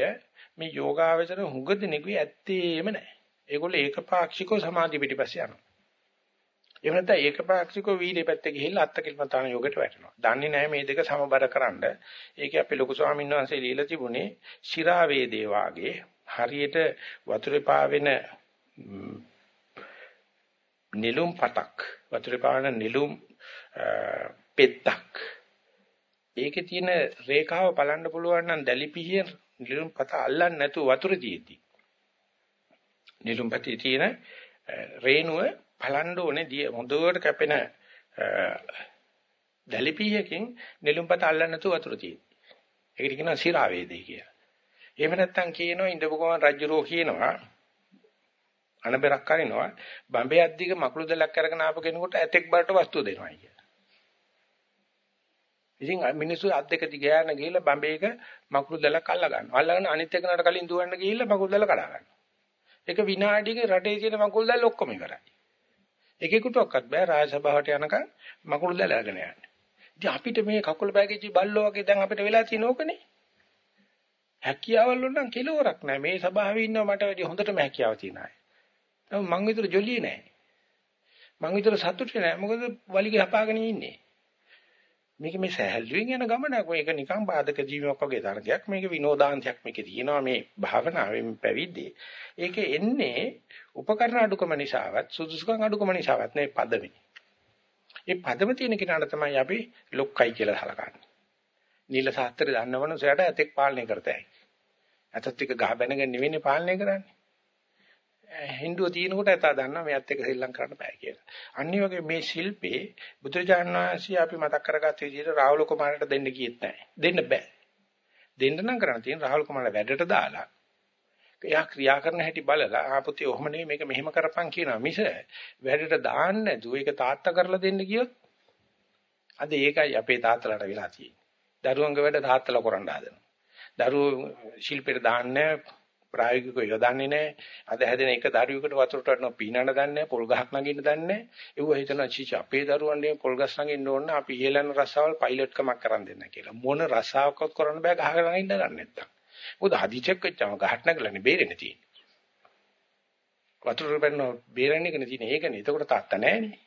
මේ යෝගාවචර හුඟ දෙනෙකුයි ඇත්තේම නැහැ. ඒගොල්ලෝ ඒකපාක්ෂිකව සමාධි පිටිපස්සේ යනවා. එහෙම නැත්නම් ඒකපාක්ෂිකව වීර්ය පැත්තේ ගිහිල්ලා අත්තකිලමතාන යෝගයට වැටෙනවා. දන්නේ නැහැ මේ දෙක සමබර කරන්න. ඒකේ අපේ ලොකු ස්වාමීන් වහන්සේ লীලා තිබුණේ ශිරා වේදේ වාගේ හරියට වතුරේ පාවෙන නිලුම් පතක් වතුරේ පාවෙන නිලුම් පෙත්තක් ඒකේ තියෙන රේඛාව බලන්න පුළුවන් නම් දැලිපිහිය නිලුම් පත අල්ලන්නේ නැතුව වතුරේ තියෙද්දි නිලුම් පතේ තියෙන රේණුව බලන්න ඕනේ දිය හොඳට කැපෙන දැලිපියකින් නෙළුම්පත අල්ලන්න නැතුව වතුර තියෙන්නේ. ඒකට කියනවා සිරා වේදේ කියලා. එහෙම නැත්නම් කියනවා ඉඳපුගමන් රජුරෝ කියනවා අනබරක් කරිනවා බම්බේ අද්දික මකුළු දෙලක් අරගෙන ආපු කෙනෙකුට ඇතෙක් බරට වස්තුව දෙනවා කියලා. ඉතින් මිනිස්සු අත් දෙක දිගෑන ගිහිල්ලා බම්බේක මකුළු දෙලක් අල්ල ගන්නවා. අල්ලගෙන අනිත් එකනට කලින් දුවන්න ගිහිල්ලා මකුළු දෙල කඩා ගන්නවා. ඒක විනාඩියක රටේ තියෙන මකුළු දෙල ඔක්කොම ඉවරයි. එකෙකුටවත් බෑ රාජසභාවට යනකම් මකුළු දැල අරගෙන යන්න. ඉතින් අපිට මේ කකුල බෑගෙච්චි බල්ලෝ වගේ දැන් අපිට වෙලා තියෙන ඕකනේ. හැකියාවල් වල නම් කෙලවරක් නැහැ. මේ සභාවේ ඉන්නවා මට වැඩි හොඳටම හැකියාව තියෙන අය. නමුත් මං විතර ජොලියේ නැහැ. මං විතර සතුටු නැහැ. මොකද වලිගේ හපාගෙන ඉන්නේ. මේක මේ සහැල්ලුවෙන් යන ගමනක් මේක නිකන් බාධක ජීවයක් වගේ තරගයක්. මේක විනෝදාංශයක් මේකේ තියෙනවා. මේ භාවනාවෙන් පැවිද්දේ. ඒකේ එන්නේ උපකරණ අඩුකම නිසාවත් සුදුසුකම් අඩුකම නිසාවත් නේ පදමේ. ඒ පදම තියෙන කෙනාට තමයි අපි ලොක්කයි කියලා හලකන්නේ. නිල සාත්‍රය දන්නවනම් සයට ඇතෙක් පාලනය කරතයි ඇතත් ටික ගහ බැනගෙන නෙවෙයි පාලනය කරන්නේ. හින්දුව තියෙනකොට ඇතා දන්නවා මෙයත් එක්ක සෙල්ලම් කරන්න බෑ කියලා. අනිත් වගේ මේ ශිල්පේ බුදුරජාණන් වහන්සේ අපි මතක් කරගත්ත විදිහට රාහුල කුමාරට දෙන්න කියෙත් නැහැ. දෙන්න බෑ. දෙන්න නම් කරන්න තියෙන රාහුල කුමාරට වැඩට දාලා එයා ක්‍රියා කරන හැටි බලලා ආපුතේ ඔහම නෙවෙයි මේක මෙහෙම කරපන් කියනවා මිස වැඩට දාන්න නැතුව ඒක තාත්තා කරලා දෙන්න කියොත් අද ඒකයි අපේ තාත්තලාට වෙලා තියෙන්නේ. දරුවන්ගේ වැඩ තාත්තලා කරන්න හදනවා. දරුවෝ ශිල්පෙට දාන්නේ ප්‍රායෝගිකව යොදන්නේ නැහැ. අද හැදෙන එක දරුවෙකුට වතුරට වටන පීනන්න දන්නේ නැහැ, පොල් ගහක් නගින්න දන්නේ නැහැ. ඒව හිතනවා චීච අපේ දරුවන්ගේ පොල් ගස් නගින්න ඕන අපි ඉහෙලන රස්සාවල් පයිලට් කමක් කරන් දෙන්න කියලා. මොන රස්සාවක්වත් කරන්න බෑ ගහකට නගින්න දන්නේ නැත්තම්. මොකද හදිචෙක් වෙච්චම ගහට නගලානේ බේරෙන්න තියෙන්නේ. වතුර බැන්න බේරන්නේ කනේ තියෙන්නේ ඒකනේ. එතකොට තාත්තා නැහනේ.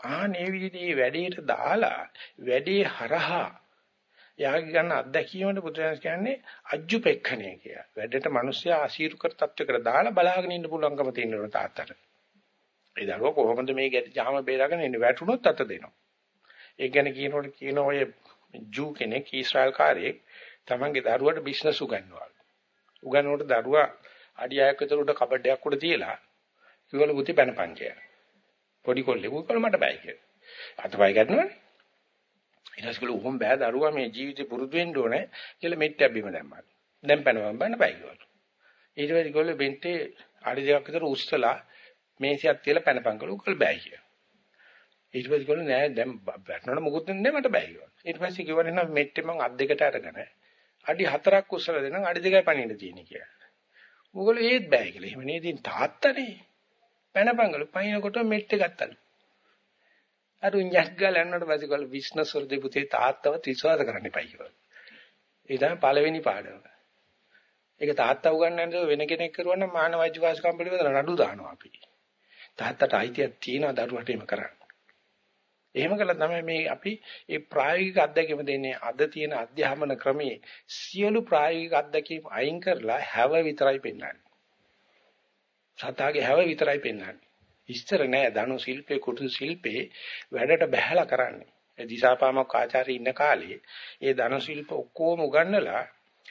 ආනේ විදිහේ වැඩේට දාලා වැඩේ හරහා යාගේ ගන්න අත්දැකීමට බුදුරජාණන් කියන්නේ අජ්ජුපෙක්ඛණය කියලා. වැඩට මිනිස්සයා අසීරු කර තත්වයකට දාලා බලාගෙන ඉන්න පුළුවන්කම තියෙනවා තාත්තට. ඒ දරුවා කොහොමද මේ ගැටි ජාම බේරාගෙන ඉන්නේ වැටුනොත් අත දෙනවා. ඒ ගැන කියනකොට කියන ඔය ජූ කෙනෙක් ඊශ්‍රායල් කාර්යයක් තමන්ගේ දරුවට බිස්නස් උගන්වනවා. උගන්වනකොට දරුවා අඩියක් විතර උඩ කබඩයක් උඩ තියලා කිව්වලු පුතේ පැනපන් කියලා. පොඩි කොල්ලෙක් උකල මට බෑ කියලා. අතපය ගන්නවනේ. ඊට පස්සේ උඹ බෑ දරුවා මේ ජීවිතේ පුරුදු වෙන්න ඕනේ කියලා මෙට්ටයක් බිම දැම්මා. දැන් පැනවම් බන්න බෑ කිව්වලු. ඊට පස්සේ ගොල්ලෝ බෙන්ටේ අඩි දෙකක් විතර උස්සලා මේසියක් තියලා පැනපන් කළා උකල් බෑ කියලා. ඊට පස්සේ ගොල්ලෝ නෑ දැන් වැටෙනවද මොකුත් නෑ මට බෑ කිව්වා. ඊට පස්සේ කිව්වනේ නම් මෙට්ටේ මං අත් දෙකට අරගෙන අඩි හතරක් උස්සලා දෙනම් අඩි දෙකයි පණින්න තියෙන්නේ කියලා. උගල ඒත් බෑ කියලා. එහෙම නේද? තාත්තනේ. පැනපංගල පයින්කොට මෙට්ටේ ගත්තලු. අර උඤ්ඤක් ගාලා යනකොට පස්සේ කල බිස්නස් වලදී පුතේ තාත්තවත් විශ්වාස කරන්න එපා කියලා. ඒ තමයි පළවෙනි පාඩම. ඒක තාත්තා උගන්වන්නේ වෙන කෙනෙක් කරුවා නම් මානව වෛද්‍යවාසිකම් පිළිබඳව නඩු දානවා අපි. තාත්තට අයිතියක් තියෙනවා දරුවට එහෙම කරන්න. එහෙම කළා තමයි මේ අපි මේ ප්‍රායෝගික අත්දැකීම දෙන්නේ අද තියෙන අධ්‍යාපන ක්‍රමයේ සියලු ප්‍රායෝගික අත්දැකීම් අයින් කරලා හැව විතරයි පෙන්වන්නේ. සතාගේ හැව විතරයි පෙන්වන්නේ. ඉස්තර නෑ ධනු ශිල්පේ කුටු ශිල්පේ වැඩට බහැලා කරන්නේ. ඒ දිසාපාමක ආචාර්ය ඉන්න කාලේ ඒ ධනු ශිල්ප ඔක්කොම උගන්නලා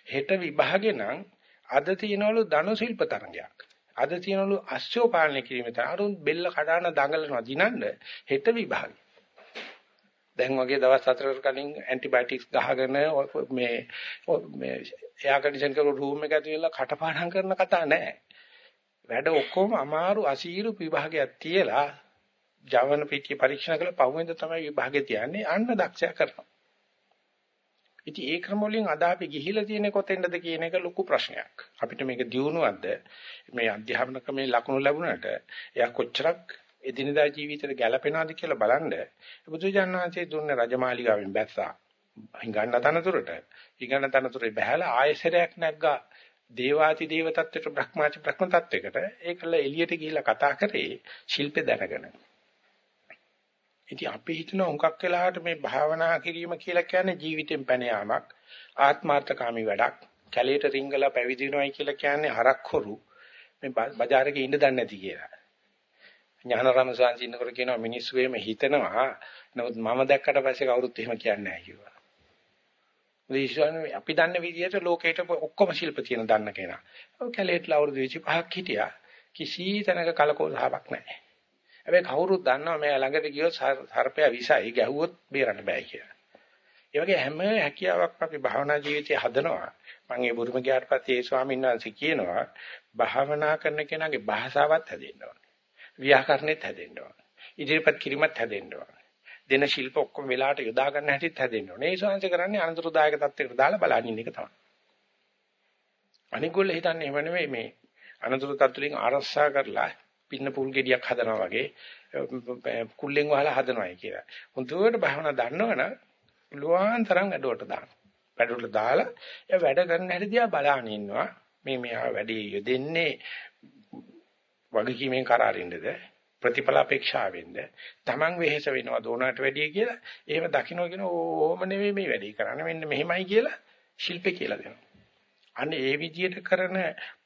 හෙට විභාගේ නම් අද තියනවලු ධනු ශිල්ප තරගයක්. අද තියනවලු අශ්වෝ පාලනය කිරීම තරග. අරුන් බෙල්ල කඩාන දඟලනවා දිනන්න හෙට විභාගේ. දැන් වගේ දවස් හතරකට කලින් ඇන්ටිබයොටික්ස් ගහගෙන මේ මේ එයා කන්ඩිෂන් කරපු රූම් එක ඇතුළේ කටපාඩම් කරන කතා නැහැ. වැඩ ඔක්කොම අමාරු අසීරු විභාගයක් තියලා ජවන පිටිය පරීක්ෂණ කළ පහුවෙන්ද තමයි විභාගේ තියන්නේ අන්න දක්ෂයා කරනවා. ඉතින් ඒ ක්‍රම වලින් අද අපි ගිහිලා තියෙන කොතෙන්ද කියන එක ලොකු ප්‍රශ්නයක්. අපිට මේක දියුණුවක්ද මේ අධ්‍යාපන ක්‍රමේ ලකුණු ලැබුණාට එයා කොච්චරක් එදිනදා ජීවිතේට ගැළපෙනවද කියලා බලන්න බුදුජානනාංශයේ දුන්න රජමාලිගාවෙන් බැස්සා. හිඟන්න තනතුරට. හිඟන්න තනතුරේ බහැලා ආයසරයක් නැග්ගා දේවාති දේව තත්ත්වයට බ්‍රහ්මාති බ්‍රහ්ම තත්ත්වයකට ඒකල එළියට ගිහිලා කතා කරේ ශිල්පේ දැනගෙන. ඉතින් අපි හිතන උන්කක් වෙලාවට මේ භාවනා කිරීම කියලා කියන්නේ ජීවිතෙන් පැන යාමක් ආත්මార్థකාමී වැඩක්. කැලේට රිංගලා පැවිදි වෙනවයි කියලා කියන්නේ හරක්හොරු මේ බજારකේ ඉන්න දන්නේ නැති කියලා. ඥානරම සාන්ති ඉන්නකොට කියනවා මිනිස්සු එහෙම හිතනවා. නමුත් මම දැක්කට පස්සේ කවුරුත් එහෙම කියන්නේ නැහැ කියලා. විශ්වාසනේ අපි දන්න විදිහට ලෝකේට ඔක්කොම ශිල්ප තියෙන දන්න කෙනා. ඔය කැලේට අවුරුදු 25ක් හිටියා. කිසි තැනක කලකෝලහාවක් නැහැ. හැබැයි කවුරුත් දන්නවා මේ ළඟට ගියොත් සර්පයා විසයි ගැහුවොත් බේරන්න බෑ කියලා. ඒ වගේ හැම හැකියාවක්ම අපි භාවනා ජීවිතයේ හදනවා. මම ඒ බුරුම ගියාට පස්සේ ඒ ස්වාමීන් වහන්සේ කියනවා භාවනා කරන කෙනාගේ භාෂාවත් හැදෙන්න ඕනේ. ව්‍යාකරණෙත් හැදෙන්න ඕනේ. ඉදිරිපත් කිරීමත් හැදෙන්න ඕනේ. දෙන ශිල්ප ඔක්කොම වෙලාවට යොදා ගන්න හැටිත් හැදෙන්න ඕනේ. ඒ ශාංශ කරන්නේ අනතුරුදායක තත්ත්වයකට දාලා බලනින් එක තමයි. අනිගොල්ල හිතන්නේ එහෙම නෙමෙයි මේ අනතුරු තත්ත්වලින් ආරක්ෂා කරලා පින්න පුල් ගෙඩියක් හදනවා වගේ කුල්ලෙන් වහලා හදනවායි කියලා. හොඳට භාවනා දන්නවනම් පුළුවන් තරම් වැඩවලට දාන්න. වැඩවලට දාලා ඒ වැඩ කරන හැටි දිහා බලාගෙන ඉන්නවා. මේ මෙහා වැඩි යොදෙන්නේ වගකීමෙන් කරාරින්නද ප්‍රතිඵල අපේක්ෂාවෙන්ද Taman වෙහෙස වෙනවා දෝනාට වැඩිය කියලා එහෙම දකින්න කියන ඕම නෙවෙයි මේ වැඩේ කරන්නේ මෙන්න මෙහෙමයි කියලා ශිල්පේ කියලා දෙනවා. අන්න ඒ විදිහට කරන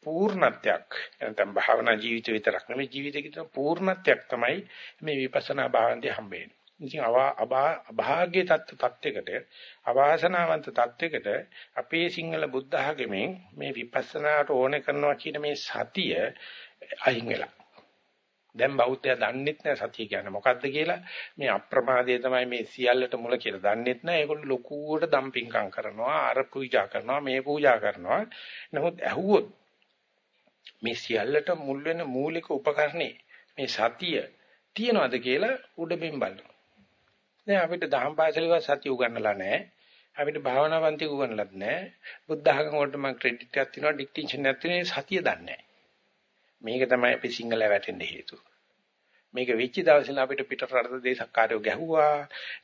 පූර්ණත්වයක් නැත්නම් භාවනා ජීවිත විතරක් නෙවෙයි ජීවිතේ පූර්ණත්වයක් තමයි මේ විපස්සනා භාවන්තිය හම්බෙන්නේ. ඉතින් අභාග්‍ය තත්ත්වයකට අවාසනාවන්ත තත්ත්වයකට අපේ සිංහල බුද්ධ ආගමෙන් මේ විපස්සනාට ඕනේ කරනවා කියන මේ සතිය අයින් වෙලා. දැන් බෞද්ධයා දන්නෙත් නැහැ සතිය කියන්නේ මොකද්ද කියලා. මේ අප්‍රමාදය තමයි මේ සියල්ලට මුල කියලා දන්නෙත් නැහැ. ඒගොල්ලෝ ලොකුවට දම්පින්කම් කරනවා, අර පූජා කරනවා, මේ පූජා කරනවා. නමුත් ඇහුවොත් මේ සියල්ලට මුල් වෙන මූලික උපකරණේ මේ සතිය තියනවාද කියලා උඩමින් බලනවා. දැන් අපිට දහම් පාසලේ සතිය උගන්වලා නැහැ. අපිට භාවනා පන්ති උගන්වලත් නැහැ. බුද්ධ ධර්ම වලට මම ක්‍රෙඩිට් එකක් තියෙනවා, ඩික්ටින්ෂන් එකක් තියෙනවා. සතිය දන්නේ නැහැ. මේක තමයි අපි සිංහල වැටෙන්න හේතුව. මේක වෙච්ච දවසේ අපිට පිට රට දේශකාරයෝ ගැහුවා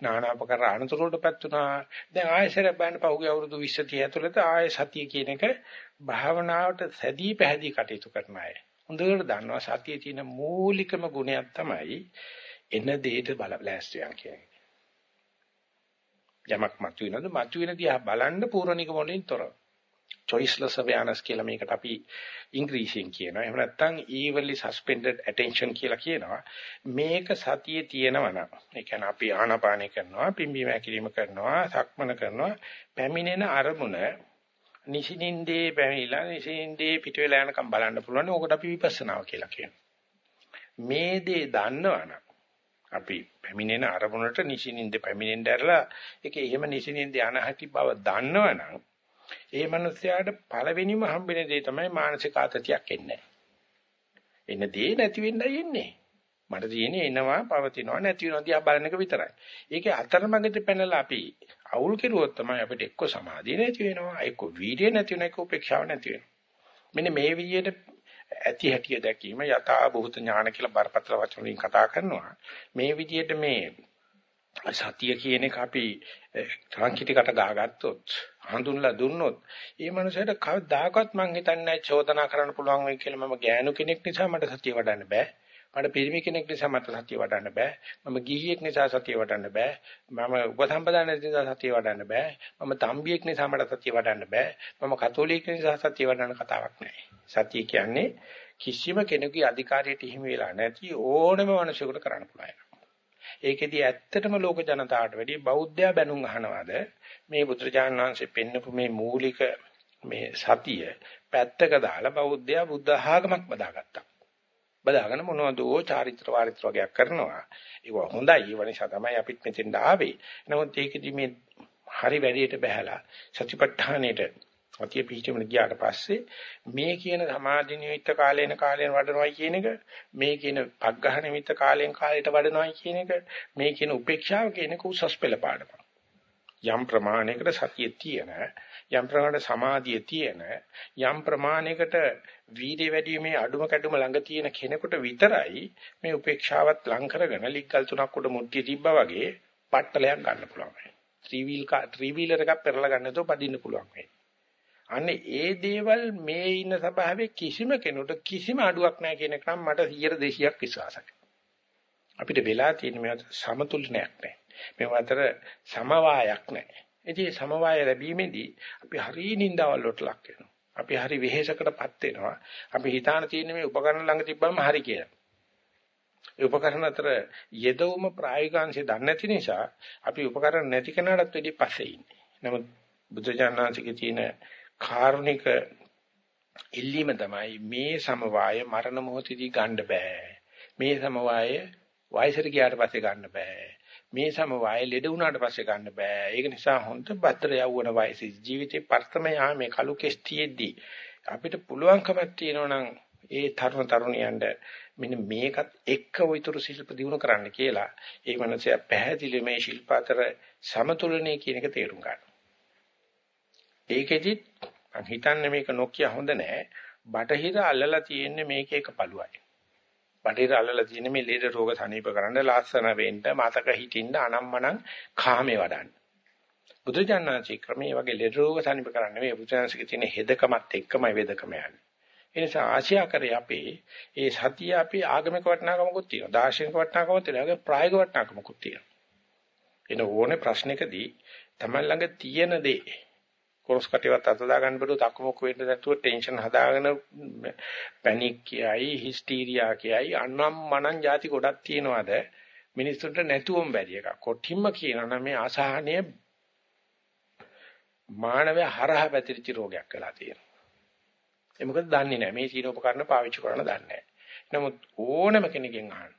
නානාපකර අනතුරුවටපත් වුණා දැන් ආයෙසර බෑන පහුගිය අවුරුදු 20 30 ඇතුළත ආයෙ සතිය කියන එක භාවනාවට සැදී පැහැදී කටයුතු කරන අය. හොඳට දන්නවා සතියේ තියෙන මූලිකම ගුණයක් තමයි එන දෙයට බල බ්ලාස්ට්ියන් කියන්නේ. යමක් මතුවෙනද මතුවෙන දිහා බලන්න පූර්ණික මොළෙන් තොරව. Choiceless awareness කියලා මේකට අපි ඉංග්‍රීසියෙන් කියනවා. එහෙම නැත්නම් evenly suspended attention කියලා කියනවා. මේක සතියේ තියෙනවා නම් ඒ කියන්නේ අපි ආනාපානය කරනවා, පිම්බීම හැකිලිම කරනවා, සක්මන කරනවා, පැමිණෙන අරමුණ නිසින්ින්දේ පැමිණිලා නිසින්ින්දේ පිට වෙලා යනකම් බලන්න පුළුවන්. ඕකට අපි විපස්සනාව කියලා කියනවා. මේ දේ දන්නවනම් අපි පැමිණෙන අරමුණට නිසින්ින්ද පැමිණෙන්න ඇරලා ඒක එහෙම නිසින්ින්ද යන හැටි බව දන්නවනම් ඒ මනුස්සයාට පළවෙනිම හම්බෙන දේ තමයි මානසික ආතතියක් එන්නේ. එන දේ නැති වෙන්නයි එන්නේ. මට තියෙන්නේ එනවා පවතිනවා නැති වෙනවා දිහා බලන එක විතරයි. ඒකේ අතරමඟදී පැනලා අපි අවුල් කෙරුවොත් තමයි අපිට එක්ක සමාධිය නැති වෙනවා, එක්ක වීර්යය නැති වෙනවා, එක්ක උපේක්ෂාව නැති වෙනවා. මෙන්න මේ විදිහට ඇති හැටිය දැකීම යථා භූත ඥාන කියලා බරපතල වචන වලින් කතා කරනවා. මේ විදිහට මේ සතිය කියන එක අපි සංකීතිකට ගහගත්තොත් හඳුන්ලා දුන්නොත් ඒ මනුස්සයට කවදාකවත් මං හිතන්නේ චෝදනා කරන්න පුළුවන් වෙයි කියලා මම ගෑනු කෙනෙක් නිසා මට සතිය වඩන්න බෑ. මට පිරිමි කෙනෙක් නිසා මට සතිය වඩන්න බෑ. මම ගිහියෙක් නිසා සතිය වඩන්න බෑ. මම උපසම්පදාන නිසා සතිය වඩන්න බෑ. මම තම්බියෙක් නිසා මට සතිය වඩන්න බෑ. මම කතෝලික නිසා සතිය වඩන්න කතාවක් නෑ සතිය කියන්නේ කිසිම කෙනෙකුගේ අධිකාරියට හිමි වෙලා නැති ඕනම මිනිසෙකුට කරන්න පුළුවන්. ඒකෙදි ඇත්තටම ලෝක ජනතාවට වැඩිය බෞද්ධයා බැනුම් අහනවාද මේ බුදුරජාණන් වහන්සේ පෙන්නපු මේ මූලික මේ සතිය පැත්තක දාලා බෞද්ධයා බුද්ධ ආගමක් බදාගත්තා. බදාගෙන මොනවදෝ චාරිත්‍ර වාරිත්‍ර වගේක් කරනවා. ඒක හොඳයි. ඒ නිසා තමයි අපිත් මෙතෙන්ට ආවේ. නමුත් ඒකෙදි මේ හරි වැඩේට බහැලා සතිපට්ඨානෙට සතිය පිහිටෙන්න ගියාට පස්සේ මේ කියන සමාධි නිමිත්ත කාලේන කාලේන වඩනවයි කියන එක මේ කියන පග්ඝහ නිමිත්ත කාලෙන් කාලයට වඩනවයි කියන එක මේ කියන උපේක්ෂාව කියන එක උසස් පෙළ පාඩම යම් ප්‍රමාණයකට සතිය තියෙන යම් ප්‍රමාණයකට සමාධිය තියෙන යම් ප්‍රමාණයකට වීර්ය වැඩිීමේ අඩුම කැඩුම ළඟ තියෙන කෙනෙකුට විතරයි මේ උපේක්ෂාවත් ලං කරගෙන ලික්කල් තුනක් උඩ මුට්ටිය තිබ්බා වගේ පට්ටලයක් ගන්න පුළුවන්. ත්‍රිවිල් ත්‍රිවිලර් එකක් පෙරලා ගන්න නැතුව පදින්න පුළුවන් වෙයි. අනේ ඒ දේවල් මේ ඉන්න සභාවේ කිසිම කෙනෙකුට කිසිම අඩුවක් නැහැ කියන එක නම් මට 100 200ක් විශ්වාසයි. අපිට වෙලා තියෙන මේ සමතුලනයක් නැහැ. මේ අතර සමவாயයක් නැහැ. ඉතින් සමவாய ලැබීමේදී අපි හරිය නින්දාවල් වලට ලක් වෙනවා. අපි හරි වෙහෙසකටපත් වෙනවා. අපි හිතාන තියෙන මේ උපකරණ ළඟ තිබ්බම හරි කියලා. ඒ උපකරණ අතර යෙදවුම ප්‍රායෝගිකාංශය දන්නේ නැති නිසා අපි උපකරණ නැති කෙනාටත් වැඩි පස්සේ ඉන්නේ. නමුත් බුද්ධ ඥානසිකේ තියෙන කාරුණික ඉල්ලීම තමයි මේ සමவாய මරණ මොහොතදී ගන්න බෑ. මේ සමவாய වයසට ගියාට පස්සේ ගන්න බෑ. මේ සමவாய ලෙඩ වුණාට පස්සේ ගන්න බෑ. ඒක නිසා හොඳ බතර යවවන වයසේ ජීවිතේ පර්ථම යාමේ කලු කෙස්තියෙද්දී අපිට පුළුවන්කමක් තියෙනවා නම් ඒ තරුණ තරුණියන්ට මෙන්න මේකත් එක්ක වයිතුරු ශිල්ප දිනු කරන්න කියලා ඒ මනසයා පැහැදිලි මේ ශිල්ප අතර සමතුලනය කියන එක තේරුම් ගන්න. ඒකෙදි මං හිතන්නේ මේක නොකිය හොඳ නෑ. බටහිර අල්ලලා තියෙන්නේ මේක එක පළුවයි. බටහිර අල්ලලා තියෙන්නේ මේ ලේඩ රෝග සනීප කරන්න ලස්සන වෙන්න මතක හිටින්න අනම්මනම් කාමේ වඩන්න. බුදුජානනාචි ක්‍රමයේ වගේ ලේඩ රෝග සනීප කරන්න මේ බුදුජානසික තියෙන හෙදකමත් එක්කමයි වේදකම යන්නේ. ඒ නිසා ආශියාකරේ අපේ ඒ සතිය අපේ ආගමික වටිනාකමකුත් තියෙනවා. දාර්ශනික වටිනාකමකුත් තියෙනවා. ප්‍රායෝගික වටිනාකමකුත් තියෙනවා. එන ඕනේ ප්‍රශ්නකදී තමයි ළඟ තියෙන දේ කොරස් කටේවත් අත දා ගන්න බැරුව තක්මුක් වෙන්න නැතුව ටෙන්ෂන් හදාගෙන පැනික් කියයි හිස්ටීරියා කියයි අනම් මනන් જાති ගොඩක් තියෙනවාද මිනිස්සුන්ට නැතුවම බැරි එකක්. කොටිම්ම කියනවා මේ අසහනය මානවය හරහා පැතිරිච්ච රෝගයක් වෙලා තියෙනවා. ඒ මොකද දන්නේ නැහැ මේ සීන උපකරණ පාවිච්චි කරන්න දන්නේ නැහැ. නමුත් ඕනම කෙනකින් අහන්න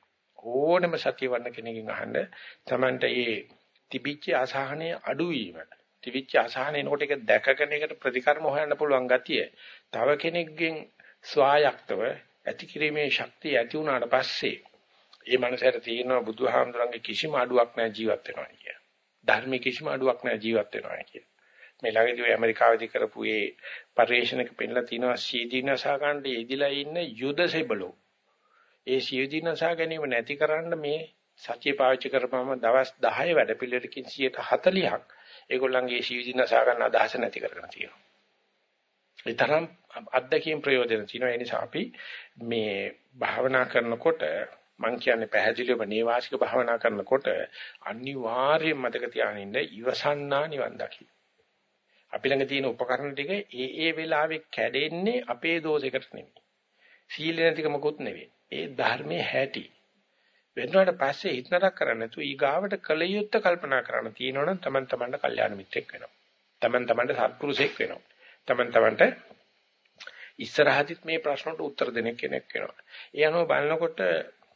ඕනම සතිය වර්ණ කෙනකින් අහන්න Tamanට මේ තිබිච්ච අසහනය අඩුවීම තිවිච්ච අසහන එනකොට ඒක දැකගෙන ඒකට ප්‍රතිකර්ම හොයන්න පුළුවන් ගතිය. තව කෙනෙක්ගෙන් ස්වායක්තව ඇති කිරීමේ ශක්තිය ඇති වුණාට පස්සේ ඒ මනසට තියෙනවා බුදුහාමුදුරන්ගේ කිසිම අඩුවක් නැහැ ජීවත් වෙනවා කිය. ධර්මයේ කිසිම අඩුවක් නැහැ ජීවත් වෙනවා කිය. මේ ළඟදී ඔය ඇමරිකාවේදී කරපු ඒ පරිශ්‍රණයක පෙන්නලා තිනවා සීදීනසා ගන්න ඉදිලා ඉන්න යුද සෙබළෝ. ඒ සීදීනසා ගැනීම නැති කරන්න මේ සතිය පාවිච්චි කරපම දවස් 10 වැඩ පිළිවෙලකින් 140ක් ඒගොල්ලන්ගේ ජීවිතනසා ගන්න අදහස නැති කරගෙන තියෙනවා. ඒ තරම් අත්දැකීම් ප්‍රයෝජන තියෙනවා. ඒ නිසා අපි මේ භාවනා කරනකොට මම කියන්නේ පැහැදිලිවම නේවාසික භාවනා කරනකොට අනිවාර්යයෙන් මතක තියාගෙන ඉන්න ඉවසන්නා නිවන් දකින්න. අපි ළඟ තියෙන උපකරණ ටික ඒ ඒ වෙලාවේ කැඩෙන්නේ අපේ දෝෂයකට නෙමෙයි. සීල නැතිකමකුත් නෙවෙයි. ඒ ධර්මයේ හැටි. වෙනාට පස්සේ හිතනක් කරන්නේ නැතු ඊගාවට කල යුත්තේ කල්පනා කරන්න තියෙනවනම් Taman Tamanට කල්යාණ මිත්‍රෙක් වෙනවා. Taman Tamanට සත්පුරුෂෙක් වෙනවා. Taman Tamanට ඉස්සරහදිත් මේ ප්‍රශ්නට උත්තර දෙන කෙනෙක් වෙනවා. ඒ අනුව බලනකොට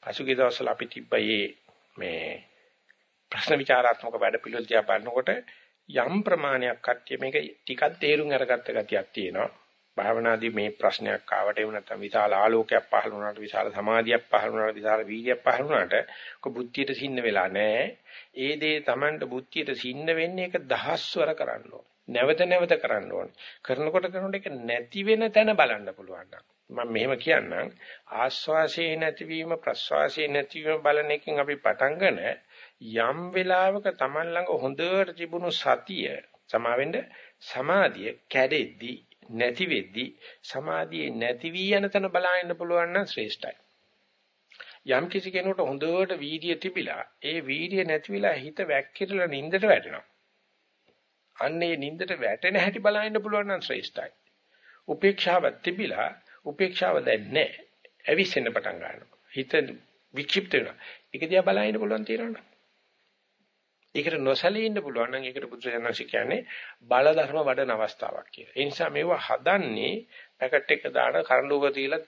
පසුගිය දවස්වල අපි තිබ්බයේ මේ ප්‍රශ්න විචාරාත්මක වැඩපිළිවෙල දිහා බලනකොට යම් ප්‍රමාණයක් කට්ටිය මේක ටිකක් තේරුම් අරගත්ත ගතියක් තියෙනවා. භාවනාදී මේ ප්‍රශ්නයක් ආවට එහෙම නැත්නම් විශාල ආලෝකයක් පහළ වුණාට විශාල සමාධියක් පහළ වුණාට විශාල වීර්යයක් පහළ වුණාට ඔක බුද්ධියට සින්න වෙලා නැහැ. ඒ දේ Tamanට බුද්ධියට සින්න වෙන්නේ ඒක දහස්වර කරන්න ඕනේ. නැවත නැවත කරන්න ඕනේ. කරනකොට කරනකොට ඒක නැති වෙන තැන බලන්න පුළුවන් මම මෙහෙම කියන්නම් ආස්වාසේ නැතිවීම ප්‍රස්වාසේ නැතිවීම බලන එකෙන් අපි පටන් ගන්න යම් වෙලාවක Taman ළඟ හොඳට තිබුණු සතිය සමාවෙන්න සමාධිය කැඩෙද්දී නැති වෙද්දි සමාධියේ නැති වී යන තැන බලන්න පුළුවන් නම් ශ්‍රේෂ්ඨයි. යම් කිසි කෙනෙකුට හොඳට වීර්යය තිබිලා ඒ වීර්යය නැති වෙලා හිත වැක්කිරලා නින්දට වැටෙනවා. අන්න ඒ නින්දට වැටෙන හැටි බලන්න පුළුවන් නම් ශ්‍රේෂ්ඨයි. උපේක්ෂාවක් තිබිලා උපේක්ෂාව දැන් නැහැ. ඇවිස්සෙන්න පටන් ගන්නවා. හිත වික්ෂිප්ත වෙනවා. ඒක දිහා බලන්න පුළුවන් තියනවනේ. ඒකට නොසැලී ඉන්න පුළුවන් නම් ඒකට බුදුසසුන කියන්නේ බල ධර්ම වඩන අවස්ථාවක් කියලා. ඒ නිසා මේව හදන්නේ පැකට් එක දාන කරඬුවක තියලා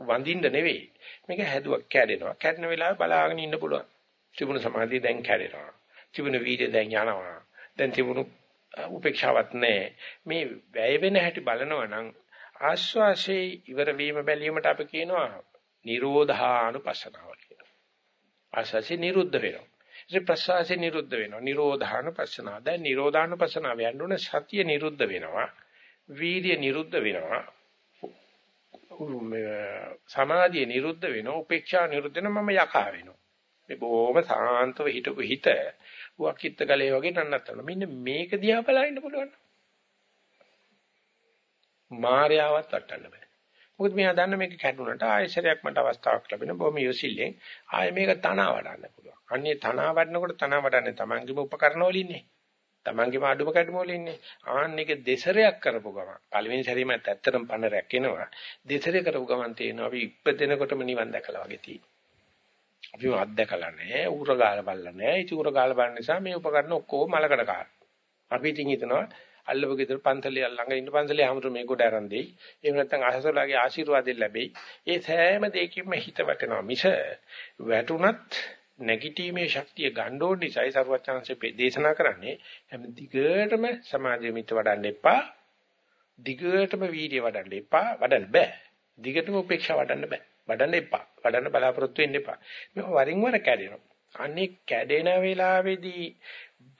වඳින්න නෙවෙයි. මේක හැදුවක් කැඩෙනවා. කැඩෙන වෙලාවේ බලාගෙන ඉන්න පුළුවන්. තිබුණු සමාධිය දැන් කැඩෙනවා. තිබුණු වීර්ය දැන් යනවා. දැන් තිබුණු උපේක්ෂාවක් නැහැ. මේ වැය වෙන හැටි බලනවා නම් ආස්වාසේ ඉවර වීම බැලීමට අපි කියනවා නිරෝධානුපස්සනාව කියලා. ආස්වාසේ නිරුද්ධ වෙනවා. ඉතින් ප්‍රසවාසයේ නිරුද්ධ වෙනවා. නිරෝධානුපස්සනාව. දැන් නිරෝධානුපස්සනාව යන්න සතිය නිරුද්ධ වෙනවා. වීර්ය නිරුද්ධ වෙනවා. සමාධිය නිරුද්ධ වෙනවා. උපේක්ෂා නිරුද්ධ වෙනවා. මම යකා වෙනවා. මේ බොහොම සාන්තව හිටපු හිත වකිත්ත ගලේ වගේ නන්නත්තන. මෙන්න මේක දිහා බලන්න පුළුවන්. මායාවත් වටන්න බෑ. මොකද මෙයා දන්න මේක කැඩුනට ආයෙසරයක් මට අවස්ථාවක් ලැබෙන බොහොම යොසිල්ලෙන් ආයෙ මේක තනවා වඩන්න පුළුවන්. අන්නේ තනවා වඩනකොට තනවා වඩන්නේ තමන්ගේම උපකරණ වලින්නේ. තමන්ගේම අඩුම කැඩුම වලින්නේ. ආන්නේක දෙසරයක් කරපු ගමන්. පළවෙනි සැරේමත් ඇත්තටම පණ රැකෙනවා. දෙසරේ කරපු ගමන් තේනවා අපි ඉපදෙනකොටම නිවන් දැකලා වගේ තියෙනවා. අපි අත්දකලා නැහැ, ඌර ගාලා බලලා නැහැ. ඉති ඌර ගාලා බලන නිසා මේ උපකරණ ඔක්කොම මලකඩ කාලා. අපි ඉතින් හිතනවා අල්ලපු ගෙදර පන්සලේ ළඟ ඉන්න පන්සලේ හැමෝටම මේ කොට ආරන් දෙයි. එහෙම නැත්නම් අහසලාගේ ආශිර්වාදයෙන් ලැබෙයි. ඒ සෑම දෙයකින්ම හිත වැටෙනවා. මිස වැටුණත් නැගිටීමේ ශක්තිය ගන්න ඕන නිසායි සරුවචාන්සේ දේශනා කරන්නේ හැම දිගටම සමාධිය මිත වඩන්න එපා. දිගටම වීර්ය වඩන්න එපා. වඩන්න බෑ. දිගටම උපේක්ෂා වඩන්න බෑ. වඩන්න එපා. වඩන්න බලාපොරොත්තු වෙන්න එපා. මේක වරින් වර කැඩෙනවා. අනේ කැඩෙන වෙලාවේදී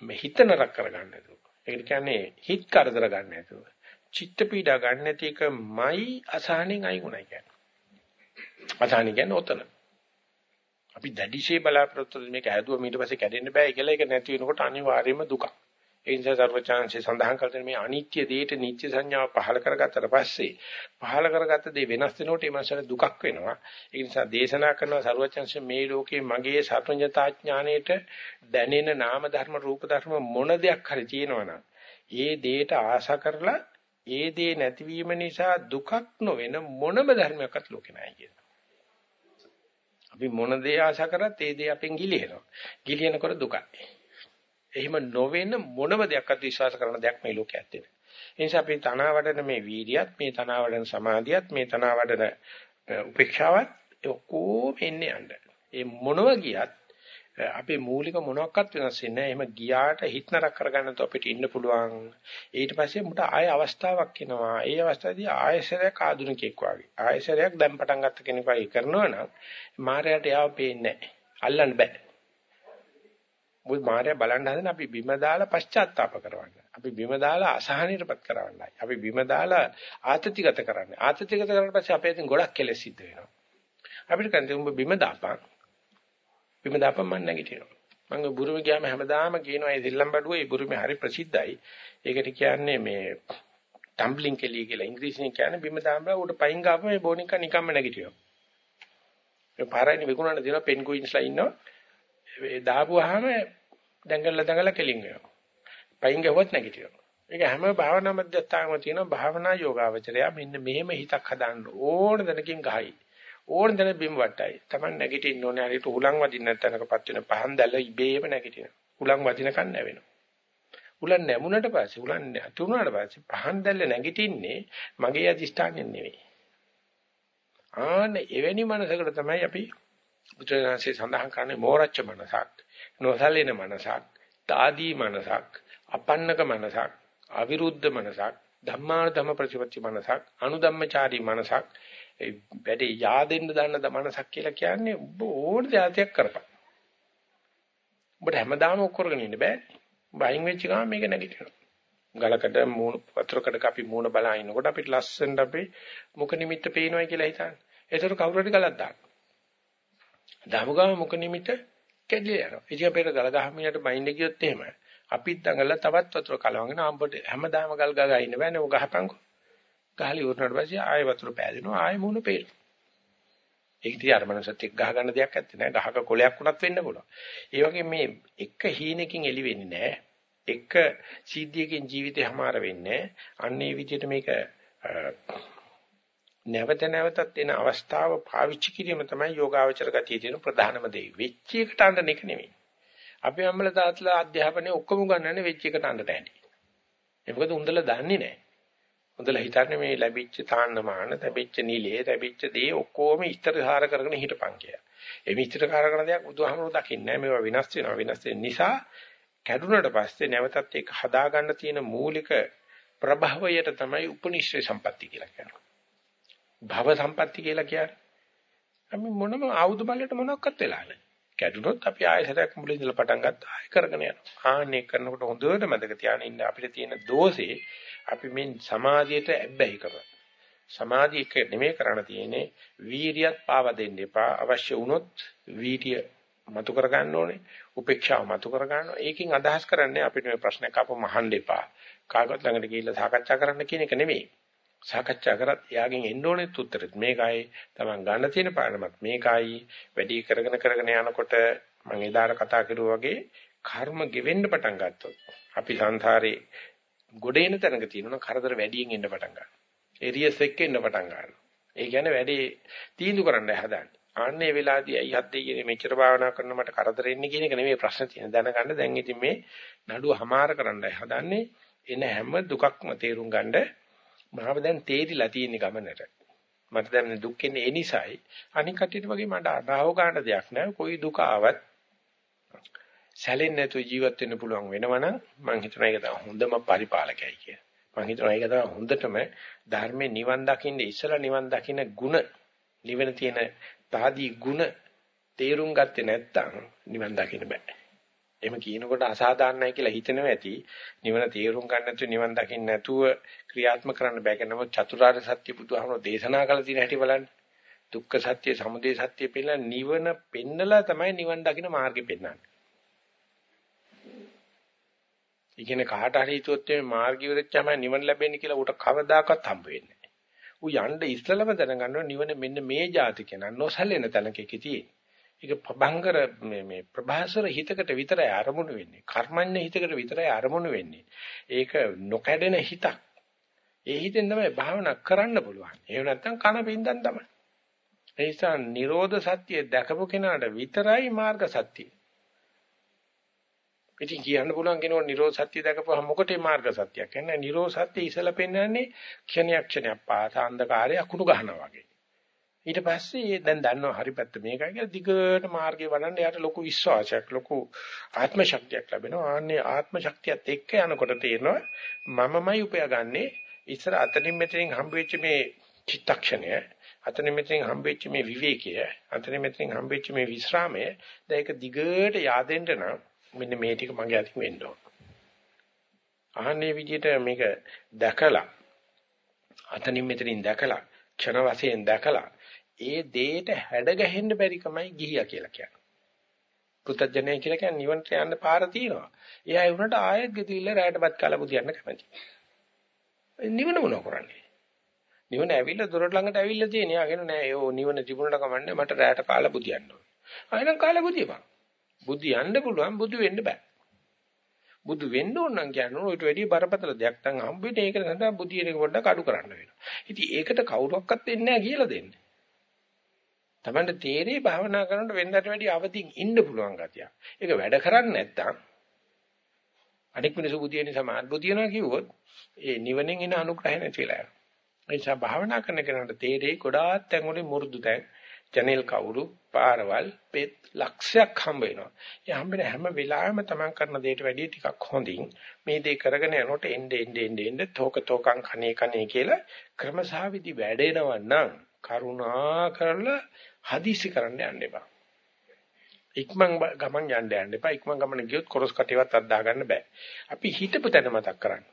හිත නරක කරගන්න ඒකට කියන්නේ හිත කරදර ගන්න නැතුව. චිත්ත පීඩා ගන්න නැති එකමයි අසහනෙන් අයිුණයි කියන්නේ. අසහන කියන්නේ ඔතන. අපි දැඩිශේ බලාපොරොත්තු මේක හැදුවා ඊට පස්සේ කැඩෙන්න බෑ කියලා ඒක නැති වෙනකොට අනිවාර්යයෙන්ම දුකක්. ඒ නිසා සර්වචාන්සේ සඳහන් කරන මේ අනිත්‍ය දෙයට නිත්‍ය සංඥාව පහල කරගත්තට පස්සේ පහල කරගත්ත දේ වෙනස් වෙනකොට ඒ මාසට දුකක් වෙනවා. ඒ නිසා දේශනා කරන සර්වචාන්සේ මේ ලෝකේ මගේ සර්වඥතා ඥාණයට දැනෙන නාම ධර්ම රූප ධර්ම මොන දෙයක් හරි තියෙනවනම් ඒ දෙයට ආශා කරලා ඒ දේ නැතිවීම නිසා දුකක් නොවන මොනම ධර්මයක්වත් ලෝකේ නැහැ කියනවා. අපි මොන දේ ආශා කරත් ඒ දේ අපෙන් ගිලිහෙනවා. ගිලිහෙනකොට දුකයි. එහෙම නොවෙන මොනම දෙයක්වත් විශ්වාස කරන දෙයක් මේ ලෝකයේ ඇත්තේ නැහැ. ඒ නිසා අපි තනවාඩන මේ වීර්යයත්, මේ තනවාඩන සමාධියත්, මේ තනවාඩන උපේක්ෂාවත් ඔක්කොම එන්නේ යන්න. ඒ මොනව ගියත් අපේ මූලික මොනක්වත් වෙනස් වෙන්නේ නැහැ. එහෙම ගියාට හිත නරක කරගන්න તો අපිට ඉන්න පුළුවන්. ඊට පස්සේ මුට ආය අවස්ථාවක් එනවා. ඒ අවස්ථාවේදී ආයසරයක් ආධුනිකෙක් වගේ. ආයසරයක් දැන් පටන් ගත්ත කෙනෙක් වගේ කරනවා නම් මායයට යාව පේන්නේ නැහැ. අල්ලන්න බෑ. මොකද මාර්යා බලන්න හදන අපි බිම දාලා පශ්චාත්තාප කරවන්න. අපි බිම දාලා අසහනීයටපත් කරවන්නයි. අපි බිම දාලා ආතතිගත කරන්නේ. ආතතිගත කරලා පස්සේ අපේ අතින් ගොඩක් කෙලෙස් සිද්ධ වෙනවා. අපිට කන්දේ උඹ බිම දාපන්. බිම දාපන් මම නැගිටිනවා. මම බුරුම ගියාම හැමදාම කියනවා ඒ දෙල්ලම් බඩුව ඒ බුරුමේ හරි ප්‍රසිද්ධයි. ඒකට කියන්නේ මේ ටම්බ්ලින් කෙලිය කියලා ඉංග්‍රීසියෙන් කියන්නේ බිම දාම්බලා උඩ පයින් ගාපම මේ බෝනික නිකම්ම නැගිටිනවා. ඒ පාරයිනේ විකුණන දින පෙන් කුයින්ස්ලා ඉන්නවා. ඒ දාපුවාම දඟලලා දඟලලා කෙලින් වෙනවා. පයින් ගහුවත් නැගිටිනවා. ඒක හැම භාවනා මධ්‍යස්ථානම තියෙන භාවනා යෝගාවචරය මෙන්න මෙහෙම හිතක් හදාන්න ඕන දණකින් ගහයි. ඕන දණ බිම් වටයි. Taman නැගිටින්න ඕනේ හරියට උලන් වදින්න නැත්නම්කපත් වෙන පහන් දැල්ල ඉබේම නැගිටිනවා. උලන් වදිනකන් නැවෙනවා. උලන් නැමුණට පස්සේ උලන් නැතුණාට පස්සේ පහන් දැල්ල නැගිටින්නේ මගේ අදිෂ්ඨානයෙන් නෙවෙයි. ආන එවැනි මනසකට තමයි අපි බුදුරජාණන්සේ සඳහන් කරන්නේ මෝරච්ච මනසක්, නොසලින මනසක්, තාදී මනසක්, අපන්නක මනසක්, අවිරුද්ධ මනසක්, ධම්මාන ධම්ම ප්‍රතිපත්ති මනසක්, අනුධම්මචාරී මනසක්, ඒ වැඩි yaadෙන්න දන්න මනසක් කියලා කියන්නේ ඔබ ඕන જાතියක් කරපන්. ඔබට හැමදාම කරගෙන ඉන්න බෑ. බයින් වෙච්ච ගමන් මේක නැගිටිනවා. ගලකට මූණ වතුරකට අපි මූණ බලා ඉනකොට අපිට ලස්සනට අපේ මුඛ නිමිත්ත පේනවායි කියලා හිතන්නේ. ඒතර කවුරු හරි ගලක් දාන්න. දාමුගාම මුඛ නිමිත කැඩිලා යනවා. ඉතින් අපේට ගල ගහමිනට බයින්ද කියොත් එහෙම අපිත් දඟලලා තවත් වතුර කලවගෙන ආඹට හැමදාම ගල් ගගා ඉන්න බෑනේ ඔය ගහපන්කෝ. ගහලි උරනට පස්සේ ආයෙ වතුර පෑදෙනවා ආයෙ මුණ පේනවා. ඒක ඉතින් අර මනසත් එක්ක ගහ ගන්න දෙයක් නැත්තේ නෑ. ගහක කොලයක් වුණත් වෙන්න පුළුවන්. ඒ වගේ මේ එක හීනකින් එළි වෙන්නේ නෑ. එක සිද්ධියකින් ජීවිතේ හමාර වෙන්නේ අන්නේ විදිහට මේක නැවත නැවතත් එන අවස්ථාව පාවිච්චි කිරීම තමයි යෝගාවචර ගතිය තියෙන ප්‍රධානම දේ. වෙච්ච එකට අඬන එක නෙමෙයි. අපි අම්මල තාත්තලා අධ්‍යාපනයේ ඔක්කොම ගන්නන්නේ වෙච්ච එකට අඬට ඇති. ඒ මොකද උන්දලා දන්නේ නැහැ. උන්දලා හිතන්නේ මේ ලැබිච්ච තාන්නමාන, ලැබිච්ච නිලයේ, ලැබිච්ච දේ ඔක්කොම ඉස්තරහාර කරගෙන හිටපන් කියලා. ඒ විස්තරකාර කරන දෙයක් බුදුහාමුදුරුවෝ දකින්නේ නැහැ. මේවා විනාශ වෙනවා. විනාශ වෙන නිසා කැඩුනට පස්සේ නැවතත් ඒක හදාගන්න තියෙන මූලික ප්‍රභවයට තමයි උපනිශ්‍රේ සම්පatti කියලා කියන්නේ. භව සම්පatti කියලා කියන්නේ. අපි මොනම ආයුධ බලයට මොනක්වත් වෙලා නැහැ. කැඩුනොත් අපි ආයෙසරයක් මුලින් ඉඳලා පටන් ගත්තා ආයෙ කරගෙන යනවා. ආන්නේ කරනකොට හොඳට මතක තියාගෙන ඉන්න අපිට තියෙන දෝෂේ අපි මේ සමාධියට ඇබ්බැහි කරනවා. සමාධිය එක නෙමෙයි කරන්න තියෙන්නේ වීරියත් පාව දෙන්න එපා. අවශ්‍ය වුණොත් වීර්ය මතු කර ගන්න ඕනේ. උපේක්ෂාව මතු කර ගන්නවා. ඒකෙන් අදහස් කරන්නේ අපිට මේ ප්‍රශ්නයක් අපව මහන්න එපා. කාගවත් ළඟට ගිහිල්ලා සාකච්ඡා කරන්න කියන එක නෙමෙයි. සාකච්ඡා කරත් එයාගෙන් එන්න ඕනේ උත්තරෙත් මේකයි. Taman ගන්න තියෙන පාඩමත් මේකයි. වැඩි කරගෙන කරගෙන යනකොට මම එදාට කතා කරුවා වගේ කර්ම ගෙවෙන්න පටන් ගත්තොත් අපි සංසාරේ ගොඩේන තැනක තියෙනවා කරදර වැඩියෙන් එන්න පටන් ගන්නවා. එරියස් එක්ක එන්න පටන් ගන්නවා. ඒ කියන්නේ වැඩි තීන්දුව කරන්න හදන්නේ. ආන්නේ වෙලාවේදී අයි හත් දෙයියේ මෙච්චර භාවනා කරන මට කරදර එන්නේ කියන එක නෙමෙයි ප්‍රශ්න තියෙන. දැනගන්න දැන් ඉතින් මේ නඩුව හමාර කරන්නයි හදන්නේ. එන හැම දුකක්ම තේරුම් ගන්න මාව දැන් තේරිලා තියෙන ගමනට. මට දැන් දුක් එන්නේ ඒ නිසායි. අනික කටියට වගේ මට අඩාව ගන්න දෙයක් නැහැ. કોઈ දුක ආවත් සැලෙන්නේ නැතුව ජීවත් වෙන්න පුළුවන් වෙනවනම් මම හිතනවා ඒක තමයි හොඳම පරිපාලකයයි කියලා. මම හිතනවා ඒක තමයි හොඳටම ධර්මයේ නිවන් දකින්න ඉස්සලා නිවන් දකින්න ಗುಣ නිවන තියෙන තාදී ಗುಣ තේරුම් ගත්තේ නැත්නම් නිවන් දකින්න බෑ. එහෙම කියනකොට අසාධාරණයි කියලා හිතෙනවා ඇති. නිවන තේරුම් ගන්න නැතුව නිවන් දකින්න නැතුව ක්‍රියාත්මක කරන්න බෑ කියනම චතුරාර්ය සත්‍ය බුදුහාමෝ දේශනා කළ තියෙන හැටි බලන්න. දුක්ඛ සත්‍ය, සමුදය සත්‍ය පෙන්නලා නිවන පෙන්නලා තමයි නිවන් දකින්න මාර්ගෙ පෙන්නන්නේ. ඉගෙන කාට හරි හිතුවොත් මේ මාර්ගය ඉවරච්චාම නිවන ලැබෙන්නේ කියලා උට කවදාකවත් හම්බ වෙන්නේ නැහැ. ඌ යන්න ඉස්සලම දැනගන්නවා නිවන මෙන්න මේ જાති කෙනා නොසැලෙන තැනක තියෙන්නේ. ඒක ප්‍රභංගර මේ මේ ප්‍රභාසර හිතකට විතරයි අරමුණු වෙන්නේ. කර්මඤ්ඤ හිතකට විතරයි අරමුණු වෙන්නේ. ඒක නොකැඩෙන හිතක්. ඒ හිතෙන් තමයි භාවනා කරන්න පුළුවන්. එහෙම නැත්නම් කන බින්දන් තමයි. ඒ නිසා Nirodha Satya දැකපු කෙනාට විතරයි මාර්ග සත්‍යය. ඉතින් කියන්න පුළුවන් කෙනෙකුට නිරෝධ සත්‍ය දැකපුවහම මොකටේ මාර්ග සත්‍යයක් කියන්නේ නිරෝධ සත්‍ය ඉසලා පෙන්වන්නේ ක්ෂණයක් ක්ෂණයක් පාස අන්ධකාරය අකුණු ගන්නවා වගේ ඊට පස්සේ දැන් දන්නවා හරි පැත්ත මේකයි කියලා දිගට මාර්ගේ වඩන්න යාට ලොකු විශ්වාසයක් ලොකු ආත්ම ශක්තියක් ලැබෙනවා ආන්නේ ආත්ම ශක්තියත් එක්ක යනකොට තේරෙනවා මමමයි උපයාගන්නේ ඉස්සර අතනින් මෙතනින් හම්බෙච්ච මේ චිත්තක්ෂණය අතනින් මෙතනින් හම්බෙච්ච මේ විවේකය අතනින් මෙතනින් හම්බෙච්ච මේ විස්රාමය දැන් ඒක දිගට yaadෙන්න නම් මෙන්න මේ ටික මගේ අතින් වෙන්න ඕන. ආහනේ විදිහට මේක දැකලා අතනින් මෙතනින් දැකලා ක්ෂණ වශයෙන් දැකලා ඒ දෙයට හැඩ ගැහෙන්න බැරි කමයි ගිහියා කියලා කියන්නේ. පුතඥය කියලා කියන්නේ නිවනට යන්න පාර තියෙනවා. එයා ඒ වුණාට ආයෙත් ගෙතිවිල්ල රැයටපත් කාලා බුදියන්න කැමති. නිවන මොනව කරන්නේ? නිවන ඇවිල්ලා දොරට ළඟට ඇවිල්ලා තියෙන. යා කියන නෑ යෝ නිවන තිබුණට කමන්නේ මට රැයට කාලා බුදියන්න ඕන. ආයෙනම් කාලා බුදියපන්. බුදියන්න පුළුවන් බුදු වෙන්න බෑ. බුදු වෙන්න ඕන නම් කියන්නේ ඔයිට වැඩි බරපතල දෙයක් නම් හම්බෙන්නේ ඒක නිසා බුදියේක පොඩ්ඩක් අඩු කරන්න වෙනවා. ඉතින් ඒකට කවුරක්වත් දෙන්නේ නැහැ කියලා දෙන්නේ. Tamanට තේරෙයි භාවනා කරනකොට වෙනදාට වැඩි අවදිින් ඉන්න පුළුවන් ගතිය. ඒක වැඩ කරන්නේ නැත්තම් අනික් මිනිස්සු බුදියනේ සමාන බුදියනවා කිව්වොත් ඒ නිවනෙන් එන අනුග්‍රහය නැතිලා යනවා. ඒ නිසා භාවනා කරන කෙනාට තේරෙයි ගොඩාක් තැන් වලින් මුරුදු තැන් ජනෙල් කවුරු පාරවල් පෙත් ලක්ෂයක් හම්බ වෙනවා. ඒ හම්බෙන හැම වෙලාවෙම තමන් කරන දෙයට වැඩිය ටිකක් හොඳින් මේ දේ කරගෙන යනකොට එnde ende ende ende තෝක තෝකං කණේ කණේ කියලා ක්‍රමසහවිදි වැඩෙනවා නම් කරුණා කරලා හදිසි කරන්න යන්න එපා. ඉක්මන් ගමන් යන්න යන්න එපා. ඉක්මන් ගමන ගියොත් කොරස් කටේවත් අද්දා ගන්න බෑ. අපි හිතපු තැන මතක් කරන්න.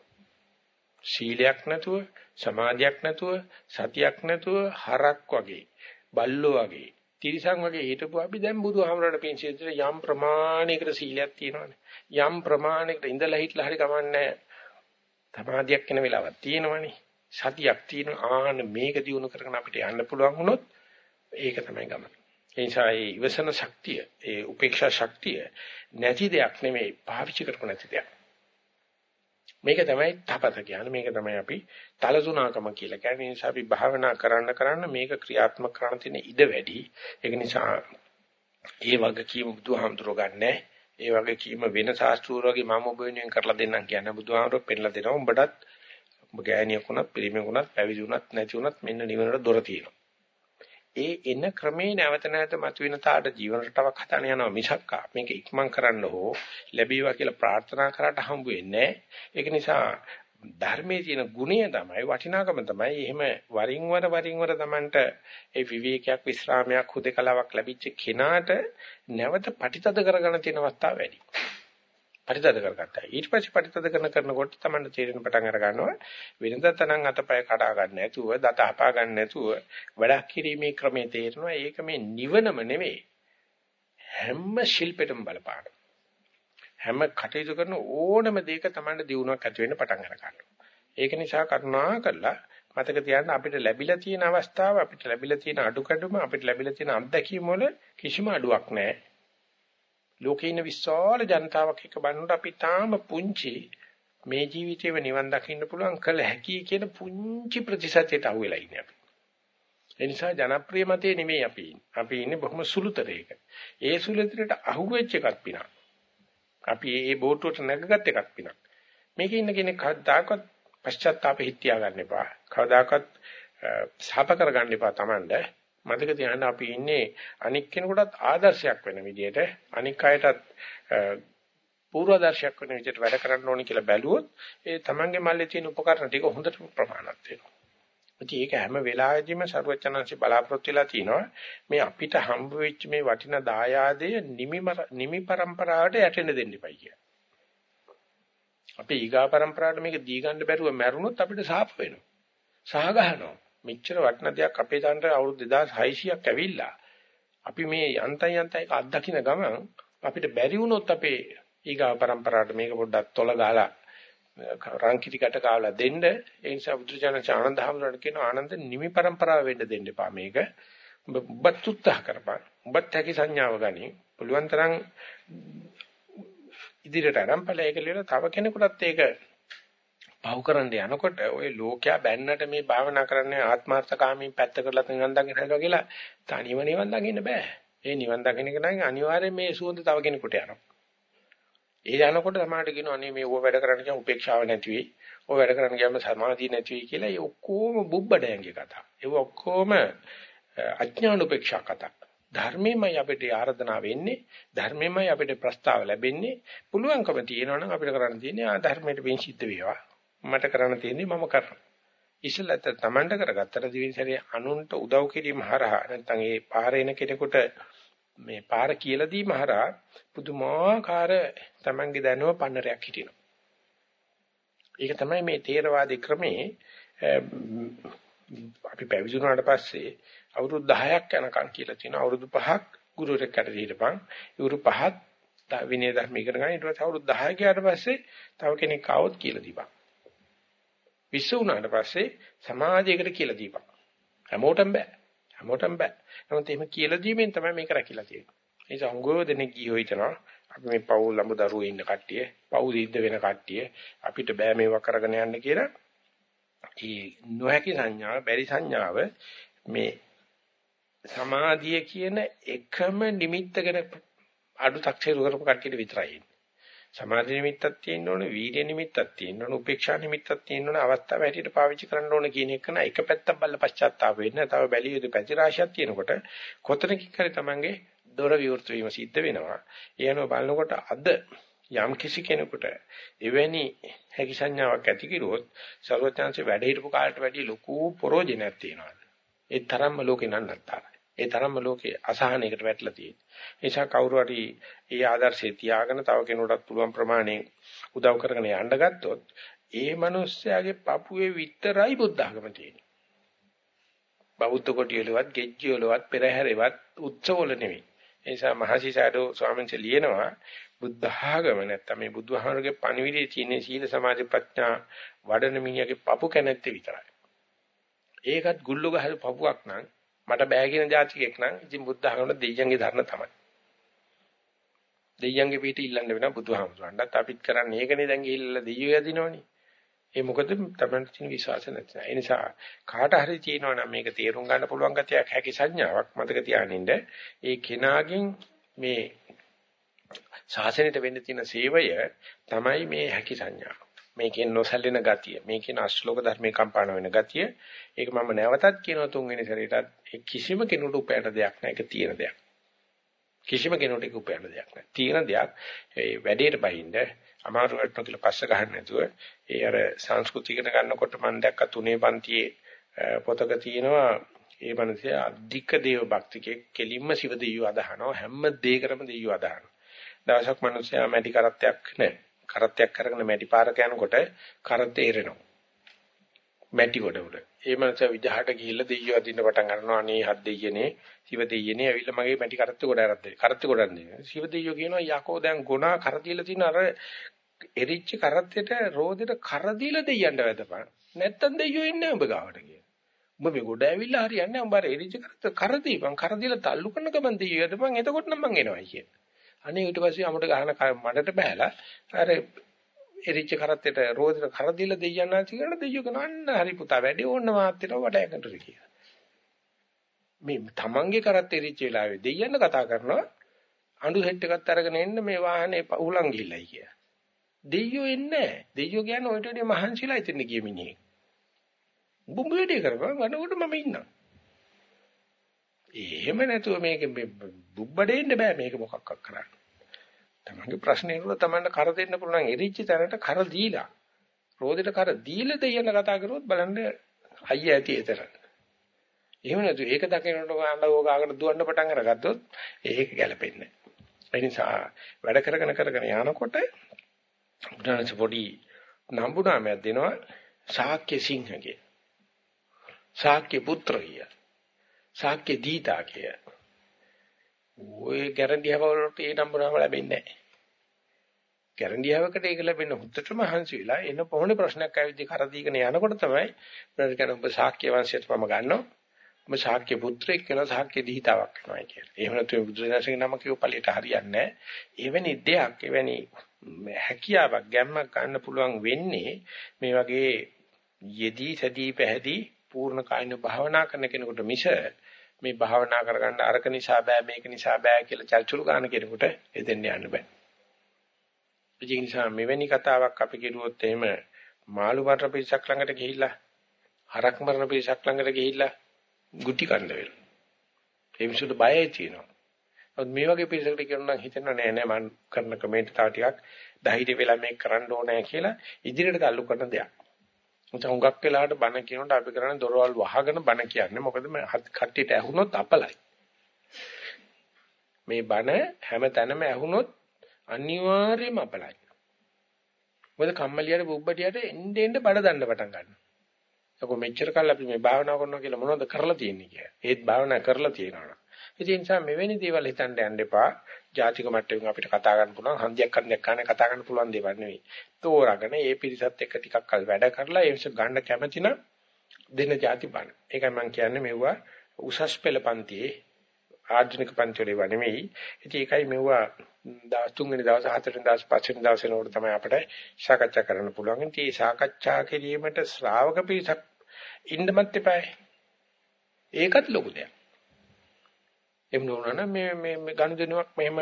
සීලයක් නැතුව, සමාධියක් නැතුව, සතියක් නැතුව හරක් වගේ බල්ලෝ වගේ තිරිසන් වගේ හිටපු අපි දැන් බුදුහාමරට පින්සිතට යම් ප්‍රමාණයකට සීලයක් තියෙනවානේ. යම් ප්‍රමාණයකට ඉඳලා හිටලා හරි කමන්නේ සමාධියක් වෙන වෙලාවක් තියෙනවනේ. සතියක් තියෙන ආන මේක දිනු කරගෙන අපිට යන්න පුළුවන් වුණොත් ඒක තමයි ගමන. ඒ නිසා ඒ ඉවසන ශක්තිය, ඒ උපේක්ෂා ශක්තිය නැති දෙයක් නෙමෙයි පාවිච්චි කරපො නැති දෙයක්. මේක තමයි තපත කියන්නේ. මේක තමයි අපි තලසුණාකම කියලා කියන්නේ. නිසා අපි භාවනා කරන්න කරන්න මේක ක්‍රියාත්මක කරන්න තියෙන ඉඩ වැඩි. ඒක නිසා ඒ වගේ කීම බුදුහාමුදුරුවෝ ගන්නෑ. ඒ වගේ කීම වෙන ශාස්ත්‍රූරෝගේ මම ඔබ වෙනුවෙන් කරලා දෙන්නම් කියන්නේ බුදුහාමුදුරුවෝ පෙන්ලා දෙනවා. උඹටත් ඔබ ගෑණියක් වුණත්, පිරිමියෙක් වුණත්, පැවිදි වුණත්, නැති වුණත් මෙන්න නිවනට දොර තියෙනවා. ඒ එන ක්‍රමේ නැවත නැවත මතුවෙන තාට ජීවන රටාවක් හදාන යනවා මිසක් මේක ඉක්මන් කරන්න හෝ ලැබීවා කියලා ප්‍රාර්ථනා කරාට හම්බ වෙන්නේ ඒක නිසා ධර්මයේ තියෙන ගුණය තමයි වටිනාකම තමයි. එහෙම වරින් වර වරින් වර Tamanට ඒ විවේකයක් විස්රාමයක් හුදකලාවක් ලැබිච්ච කෙනාට නැවත පටිතද කරගන්න තියෙන අවස්ථා වැඩි. පරිතද කරගත්තා. ඊට පස්සේ පරිතද කරන කරනකොට තමයි තේරෙන පටන් අර ගන්නවා වෙනද තනං අතපය කඩා ගන්න නැතුව, දත හපා ගන්න නැතුව වැඩක් කිරීමේ ක්‍රමයේ තේරෙනවා. ඒක මේ නිවනම නෙවෙයි. හැම ශිල්පෙටම බලපාන. හැම කටයුතු කරන ඕනම දෙයක තමයි දියුණුවක් ඇති වෙන්න පටන් අර ගන්නවා. ඒක නිසා කරුණා කරලා මතක තියාගන්න අපිට ලැබිලා තියෙන අවස්ථාව අපිට ලැබිලා තියෙන අඩුකඩුම අපිට ලැබිලා තියෙන අත්දැකීම් වල කිසිම අඩුවක් නැහැ. ලෝකේ ඉන්න විශාල ජනතාවක් එක්ක බලනකොට අපි තාම පුංචි මේ ජීවිතේම නිවන් දකින්න පුළුවන් කළ හැකි කියන පුංචි ප්‍රතිශතයට අහුවෙලා ඉන්නේ අපි. ඒ නිසා ජනප්‍රිය මතේ නෙමෙයි අපි ඉන්නේ. අපි ඉන්නේ බොහොම සුළුතරයක. ඒ සුළුතරයට අහුවෙච්ච එකක් පිනක්. අපි ඒ බෝට්ටුවට නැගගත් එකක් පිනක්. මේකේ ඉන්න කෙනෙක් කවදාකවත් පශ්චාත්තාපෙ හිටියා ගන්න එපා. කවදාකවත් සාප කරගන්න එපා Tamanda. මතක තියාගන්න අපි ඉන්නේ අනික් කෙනෙකුටත් ආදර්ශයක් වෙන විදිහට අනික් අයටත් පූර්වාදර්ශයක් වෙන විදිහට වැඩ කරන්න ඕනේ කියලා බැලුවොත් ඒ තමන්ගේ මල්ලේ තියෙන උපකරණ ටික හොඳට ප්‍රමාණවත් වෙනවා. ඉතින් ඒක හැම වෙලාවෙදීම ਸਰවචනංශي බලාපොරොත්තු වෙලා තිනවා මේ අපිට හම්බ වෙච්ච මේ වටිනා දායාදය නිමි නිමි પરම්පරාවට යටෙන්න දෙන්න එපයි කියලා. අපේ ඊගා પરම්පරාවට මේක දී ගන්න බැරුව මැරුණොත් අපිට සාප වෙනවා. සහ ගහනවා. මෙච්චර වටින දෙයක් අපේ දන්ට අවුරුදු 2600ක් ඇවිල්ලා අපි මේ යන්තම් යන්තම් එක අත්දකින්න ගමන් අපිට බැරි වුණොත් අපේ ඊගා પરම්පරාවට මේක පොඩ්ඩක් තොල ගහලා රාංකිතිකට කාලා දෙන්න. ඒ නිසා බුදුචානන් ආනන්ද හැමදාම කියන ආනන්ද නිමි પરම්පරාව වෙන්න දෙන්න එපා මේක. ඔබත් උත්සාහ කරපන්. ඔබත් හැකි සංඥාව ගනි පුළුවන් තරම් ඉදිරියට ආරම්භලා ඒක ලියලා තව කෙනෙකුටත් ඒක පව කරන්න යනකොට ওই ලෝකයා බැන්නට මේ භාවනා කරන්නේ ආත්මార్థකාමී පැත්ත කරලා තනන් දකින්න හදලා කියලා තනිව නිවන් දකින්න බෑ. ඒ නිවන් දකින්න කෙනාගේ අනිවාර්යයෙන් මේ සුවඳ තව කෙනෙකුට යනවා. ඒ යනකොට තමයි කියනවා අනේ මේ ඕව වැඩ කරන්න කියන උපේක්ෂාව නැති වෙයි. ඕව වැඩ කරන්න කියම සමාධිය නැති වෙයි කියලා ඒ ඔක්කොම බුබ්බඩයන්ගේ කතා. ඒ ඔක්කොම අඥාන උපේක්ෂා කතා. ධර්මෙමයි අපිට ආරාධනා වෙන්නේ ධර්මෙමයි අපිට ප්‍රස්තාව ලැබෙන්නේ පුළුවන්කම තියෙනවා නම් අපිට කරන්න තියෙන්නේ ආ ධර්මයට පින් සිද්ධ වේවා මට කරන්න තියෙන්නේ මම කරනවා. ඉස්සෙල්ලත් තමන්ට කරගත්තට දිවින් සැරේ අනුන්ට උදව් කිරීම හරහා නැත්නම් ඒ පාරේන කෙනෙකුට මේ පාර කියලා දීම හරහා පුදුමාකාර තමන්ගේ දැනුම පන්නරයක් හිටිනවා. ඒක තමයි මේ තේරවාදී ක්‍රමේ අපි පැවිදුණාට පස්සේ අවුරුදු 10ක් යනකම් කියලා තියෙනවා. අවුරුදු 5ක් ගුරුවරයෙක් යට දීපන්. ඉවුරු පහක් විනය ධර්ම ඉගෙන ගන්න. ඊට පස්සේ අවුරුදු 10 ගියාට පස්සේ තව කෙනෙක් ආවොත් කියලා දීපන්. විශ්ව වුණාට පස්සේ සමාජයකට කියලා දීපන්. හැමෝටම බෑ. හැමෝටම බෑ. නමුත් එහෙම කියලා දීමෙන් තමයි මේක රැකිලා තියෙන්නේ. ඒ නිසා උංගෝ දෙනෙක් ගියෝ හිටනවා. අපි මේ පවුල් ළඹ දරුවෝ ඉන්න කට්ටිය, පවුල් සිද්ධ වෙන කට්ටිය අපිට බෑ මේවා කරගෙන යන්න කියලා. ඒ නොහැකි සංඥාව, බැරි සංඥාව මේ සමාධිය කියන එකම නිමිත්ත ගැන අඩු තක්සේරු කරපු කට්ටියට විතරයි. සමාධි නිමිත්තක් තියෙන්න ඕනේ, වීර්ය නිමිත්තක් තියෙන්න ඕනේ, උපේක්ෂා නිමිත්තක් තියෙන්න ඕනේ, අවස්ථාව හැටියට පාවිච්චි කරන්න ඕනේ කියන එක නෑ. එක පැත්තක් බල්ල පශ්චාත්තාප වෙන්න, තව බැලිය යුතු පැති රාශියක් තියෙනකොට කොතනකින් හරි තමන්ගේ දොර විවෘත වීම සිද්ධ වෙනවා. ඒ අනුව බලනකොට අද යම් කිසි කෙනෙකුට එවැනි හැකි සංඥාවක් ඇති කිරුවොත් ਸਰවඥාන්සේ වැඩ හිටපු කාලයට වැඩිය ලොකු ප්‍රෝජනයක් තියෙනවා. ඒ තරම්ම ලෝකේ නන්නත්තරයි. ඒ තරම්ම ලෝකේ අසහනයකට වැටලා තියෙන්නේ. ඒ නිසා කවුරු හරි ඒ ආදර්ශය තියාගෙන තව කෙනෙකුටත් පුළුවන් ප්‍රමාණය උදව් කරගෙන යන්න ගත්තොත් ඒ මිනිස්යාගේ පපුවේ විතරයි බුද්ධ ආගම තියෙන්නේ. බෞද්ධ කොටියලවත්, ගෙජ්ජියලවත්, පෙරහැරෙවත් උත්සවවල නෙමෙයි. ඒ නිසා මහසිසාරෝ ස්වාමීන් වහන්සේ ලියනවා බුද්ධ ආගම නැත්තම් මේ බුදුහාමරගේ පණිවිඩයේ තියෙන සීල සමාධි ප්‍රඥා වඩන මිනිහගේ පපු කැනැත්තේ විතරයි. ඒකත් ගුල්ලු ගහපු පපුවක් නම් මට බෑ කියන જાතිකෙක් නම් ඉතින් බුද්ධ ආගමන දෙයියන්ගේ ධර්ම තමයි. දෙයියන්ගේ පිට ඉල්ලන්න වෙනවා බුදුහාමුදුරන්ටත් අපිත් කරන්නේ ඒකනේ දැන් ගිහිල්ලා දෙයියෝ යදිනවනේ. ඒ මොකද තමයි තියෙන විශ්වාස නැති නිසා. ඒ නිසා කාට හරි තියෙනවා නම් මේක තේරුම් ගන්න පුළුවන් ගතියක් හැකි සංඥාවක් මතක තියානින්න ඒ කෙනාගෙන් මේ ශාසනයට වෙන්න තියෙන සේවය තමයි මේ හැකි සංඥාව. මේකෙන් නොසැලෙන ගතිය, මේකෙන් අශ්ලෝක ධර්මේ කම්පාණ වෙන ගතිය. ඒක මම නැවතත් කියනවා තුන්වෙනි සැරේටත් ඒ කිසිම කෙනෙකුට උපයන දෙයක් නෑ. ඒක තියෙන දෙයක්. කිසිම කෙනෙකුට ඒක උපයන දෙයක් නෑ. තියෙන දෙයක් ඒ වැඩේට බහින්ද අමාරු වටන කියලා පස්ස ගන්න නැතුව ඒ අර සංස්කෘතිකන ගන්නකොට මම දැක්ක තුනේ පන්තියේ පොතක තියෙනවා ඒ මනසේ අධික දේව භක්තිකේ කෙලින්ම සිව දෙවියෝ අදහනවා හැම දෙයකටම දෙවියෝ අදහනවා දවසක් මිනිස්සයා මැටි කරත්තයක් නෑ කරත්තයක් අරගෙන මැටි පාරක යනකොට කරත්තේ එරෙනවා. මැටි කොට උඩ ඒ මනස විජහට ගිහිල්ලා දෙයියෝ අදින්න පටන් ගන්නවා. අනේ හත් දෙයියනේ සිව දෙයියනේ ඇවිල්ලා මගේ මැටි කරත්තේ කොට අරන් දෙන්න කරත්තේ කොට අරන් දෙන්න සිව දෙයියෝ කියනවා යකෝ දැන් ගුණා කර දීලා තියෙන අර එරිච්ච කරත්තේට රෝදෙට කර දීලා දෙයියන්ට වැදපන්. නැත්තම් දෙයියෝ ඉන්නේ උඹ ගාවට කියලා. උඹ මේ ගොඩ ඇවිල්ලා හරියන්නේ උඹ අර එරිච්ච කරත්ත කර දීපන්. කර දීලා තල්ලු කරන ගමන් දෙයියෝ වැදපන්. එතකොට නම් මං එනවා කියන අනේ ඊට පස්සේ අමුඩ ගහන මඩට බහැලා අර එරිච්ච කරත්තේට රෝදෙට කර දීලා දෙයියන් නැති කරන දෙයියෝ කනන්න හරි පුතා වැඩි ඕන්න මාත්‍යට වඩයකට කියලා. මේ තමන්ගේ කරත්තේ එරිච්ච වෙලාවේ දෙයියන් කතා කරනවා අඬු හෙට් එකත් අරගෙන එන්න මේ වාහනේ උලන් ගිහිල්ලයි කියලා. දෙයියෝ එන්නේ නැහැ. දෙයියෝ කියන්නේ ඔයිට වඩා මහන්සිලා ඉතින් ගිය මිනිහෙක්. බුඹ වැඩේ කරපන් වනකොට මම ඉන්නම්. එහෙම නැතුව මේක බුබ්බඩේන්න බෑ මේක මොකක්වත් කරන්න. තමන්ගේ ප්‍රශ්නේ නේද තමන්ට කර දෙන්න පුළුවන් එරිච්ච තැනට කර දීලා රෝදෙට කර දීලා දෙයන කතා කරුවොත් බලන්න අයිය ඇති ඒතර. එහෙම නැතු ඒක දකිනකොට අඬව ගාගෙන දුවන්න පටන් අරගත්තොත් ඒක ගැලපෙන්නේ නැහැ. ඒ නිසා වැඩ කරගෙන කරගෙන යනකොට බුදුරජාණන් පොඩි නම්බුනාමයක් දෙනවා ශාක්‍ය සිංහගේ. ශාක්‍ය පුත්‍රය. ශාක්‍ය දීතා කිය. ඔය ගැරන්ඩියව වලට ඒ නම්බුනාම ලැබෙන්නේ නැහැ. ගැරන්ඩියවකට ඒක ලැබෙන්න හුත්තටම හංසි වෙලා එන පොහොනේ ප්‍රශ්නයක් ආවිදි කරදීගෙන යනකොට තමයි මම කියන ඔබ ශාක්‍ය වංශයට මම ගන්නවා. ඔබ ශාක්‍ය පුත්‍රයෙක් වෙනවා ශාක්‍ය දීතාවක් වෙනවා කියලා. එහෙම නැත්නම් බුදුරජාණන්ගේ නම කියව පළියට හරියන්නේ නැහැ. එවැනි දෙයක් එවැනි හැකියාවක් ගැම්මක් ගන්න පුළුවන් වෙන්නේ මේ වගේ යෙදී සැදී පැහැදී පූර්ණ කායින භාවනා කරන කෙනෙකුට මිස මේ භාවනා කරගන්න අරක නිසා බෑ මේක නිසා බෑ කියලා චල්චුළු ගන්න කෙනෙකුට එතෙන් යන්න බෑ. ඒ නිසා මෙවැනි කතාවක් අපි කිරුවොත් එහෙම මාළු මරණ පිරිසක් ළඟට ගිහිල්ලා හරක් මරණ පිරිසක් ළඟට ගිහිල්ලා ගුටි කන්න වෙනවා. ඒ මිනිසුන්ට බයයි තියෙනවා. නමුත් මේ වගේ පිරිසකට කියනවා නම් හිතෙනවා නෑ නෑ මම කරන කමෙන්ට් තව ටිකක් ධෛර්ය වෙලා මේක කරන්න ඕනේ කියලා ඉදිරියට تعلق කරන දෙයක්. මුත හුඟක් වෙලාවට බණ කියනකොට අපි කරන්නේ දොරවල් වහගෙන බණ කියන්නේ. මොකද මේ කට්ටියට ඇහුනොත් අපලයි. මේ බණ හැම තැනම ඇහුනොත් අනිවාර්යයෙන්ම අපලයි. මොකද කම්මැලියට බුබ්බටියට එන්න එන්න බඩ දන්න පටන් ගන්නවා. ඒක මෙච්චර කල් අපි මේ භාවනා කරනවා කියලා මොනවද කරලා තියෙන්නේ කියලා. ඒත් භාවනා කරලා තියෙනවා. ඒ නිසා මෙවැනි දේවල් හිතන්න යන්න එපා. ජාතික මට්ටමින් අපිට කතා කරන්න පුළුවන් හන්දියක් හන්දියක් ගන්න කතා කරන්න පුළුවන් දේවල් නෙවෙයි. තෝරාගෙන ඒ පිරිසත් එක්ක ටිකක් කල් වැඩ කරලා ඒ විශ්ව ගන්න කැමැති නම් දෙන ಜಾති බණ. ඒකයි මම කියන්නේ මෙවුවා උසස් පෙළ පන්තියේ ආධුනික පන්ති වල නෙවෙයි. ඉතින් ඒකයි මෙවුවා දවස් තුන්වෙනි දවස් හතරවෙනි දවස් පස්වෙනි දවස් වෙනකොට තමයි අපිට සාකච්ඡා කරන්න පුළුවන්. ඉතින් මේ සාකච්ඡා කිරීමට ශ්‍රාවක පිරිසක් ඉන්නමත් එපායි. ඒකත් ලොකු දෙයක්. එහෙම නොවුනනම් මේ මේ මේ ගනුදෙනුවක් මෙහෙම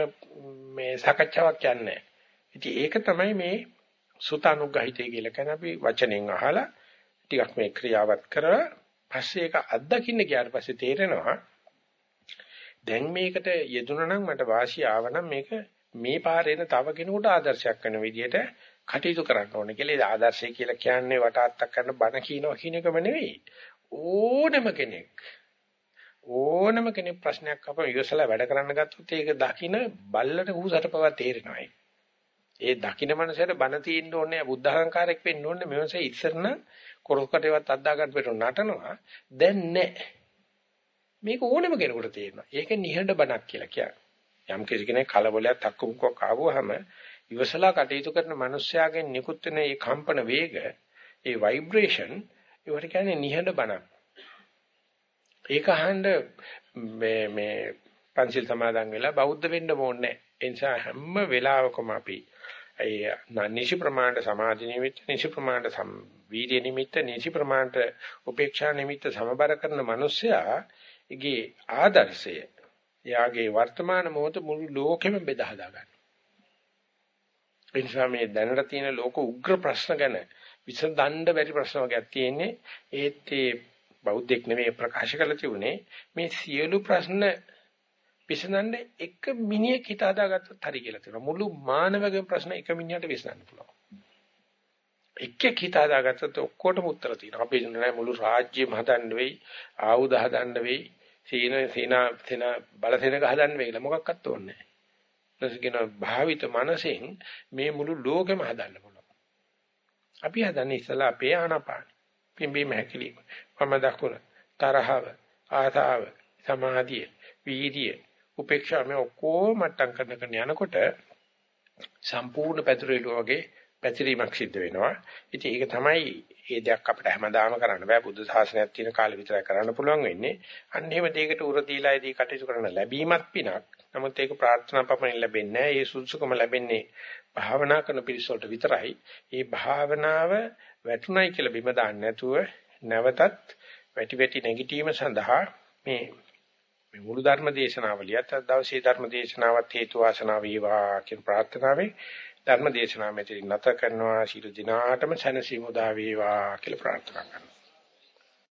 මේ සාකච්ඡාවක් යන්නේ ඉතින් ඒක තමයි මේ සුතානුග්‍රහිතය කියලා කියන අපි වචනෙන් අහලා ටිකක් මේ ක්‍රියාවත් කරලා පස්සේ ඒක අත්දකින්න ගියාට පස්සේ තේරෙනවා දැන් මේකට යෙදුණා නම් මට වාසිය ආවනම් මේක මේ පාරේන තව කෙනෙකුට ආදර්ශයක් වෙන විදිහට කටයුතු කරන්න ඕනේ කියලා. ඒ ආදර්ශය කියලා කියන්නේ වටාත්තක් කරන බණ කියනවා කියන එකම නෙවෙයි. ඕනම කෙනෙක් ඕනම කෙනෙක් ප්‍රශ්නයක් අපම ඉවසලා වැඩ කරන්න ගත්තොත් ඒක දකින බල්ලට හුසට පවා තේරෙනවා ඒ දකින මනසට බන තියෙන්න ඕනේ බුද්ධ අහංකාරයක් වෙන්න ඕනේ. මෙවසේ ඉස්සරන කොරකටේවත් අද්දා ගන්න පිටු නටනවා. දැන් නැහැ මේක ඕනම කෙනෙකුට තේරෙනවා. ඒක නිහඬ බණක් කියලා කියන්නේ. යම් කෙනෙක් කලබලයක් තක්කුමුක්කක් ආවොහම ඉවසලා කටයුතු කරන මිනිස්යාගෙන් නිකුත් වෙන මේ කම්පන වේග ඒ ভাইබ්‍රේෂන් ඒවට කියන්නේ නිහඬ බණක්. ඒක අහන්න මේ මේ පන්සිල් සමාදන් වෙලා බෞද්ධ වෙන්න ඕනේ. ඒ නිසා හැම වෙලාවකම අපි ඒ නිසි ප්‍රමාණයට සමාධි නිමිත්ත නිසි ප්‍රමාණයට වීර්ය නිමිත්ත නිසි ප්‍රමාණයට උපේක්ෂා නිමිත්ත සමබර කරන මිනිසයා ඊගේ ආදර්ශය එයාගේ වර්තමාන මොහොත මුළු ලෝකෙම බෙදා හදා ගන්න. ඒ නිසා මේ දැනට තියෙන ලෝක උග්‍ර ප්‍රශ්න ගැන විසඳන්න බැරි ප්‍රශ්න වර්ගයක් තියෙන්නේ ඒත් ඒ බෞද්ධෙක් නෙමෙයි ප්‍රකාශ කරලා තිබුණේ මේ සියලු ප්‍රශ්න විසඳන්නේ එක මිනිහෙක් හිත හදාගත්තත් හරි කියලා තියෙනවා. මුළු මානවගේ ප්‍රශ්න එක මිනිහට විසඳන්න පුළුවන්. එක්කෙක් හිත හදාගත්තත් ඔක්කොටම උත්තර තියෙනවා. අපි නෑ මුළු රාජ්‍යෙම හදන්න වෙයි, ආයුධ හදන්න වෙයි, සීන සීනා සේන බලසේනක හදන්න වෙයි කියලා මොකක්වත් ඕනේ නෑ. නැසකින භාවිත මනසෙන් මේ මුළු ලෝකෙම හදන්න පුළුවන්. අපි හදන්නේ ඉස්සලා අපේ ආනාපාන. පිම්බීම හැකිලිම. මම දකුණ තරහව, ආතාව, සමාධිය, වීර්යය, උපේක්ෂා මේ ඔක්කොම මට්ටම් කරන කරන යනකොට සම්පූර්ණ පැතිරෙලුව වගේ පැතිරීමක් සිද්ධ වෙනවා. ඉතින් ඒක තමයි මේ දෙයක් අපිට හැමදාම කරන්න බෑ. බුද්ධ ශාසනයක් තියෙන කාලෙ විතරයි කරන්න පුළුවන් වෙන්නේ. අන්න එහෙම දෙයකට උර දීලාදී කටයුතු කරන ලැබීමත් පිනක්. නමුත් ඒක ප්‍රාර්ථනා පමණින් ලැබෙන්නේ නැහැ. ඒ සුදුසුකම ලැබෙන්නේ භාවනා කරන පිරිස වලට විතරයි. මේ භාවනාව වැටුණයි කියලා බිම දාන්න නැතුව නැවතත් වැටි වැටි නැගිටීම සඳහා මේ මේ මුළු ධර්ම දේශනාවලියත් අද දවසේ ධර්ම දේශනාවත් හේතු වාසනා වේවා කියන ප්‍රාර්ථනාවෙන් ධර්ම දේශනාව මෙතන නැත කරනවා. ශිරු දිනාටම සැනසීම උදා වේවා කියලා ප්‍රාර්ථනා කරනවා.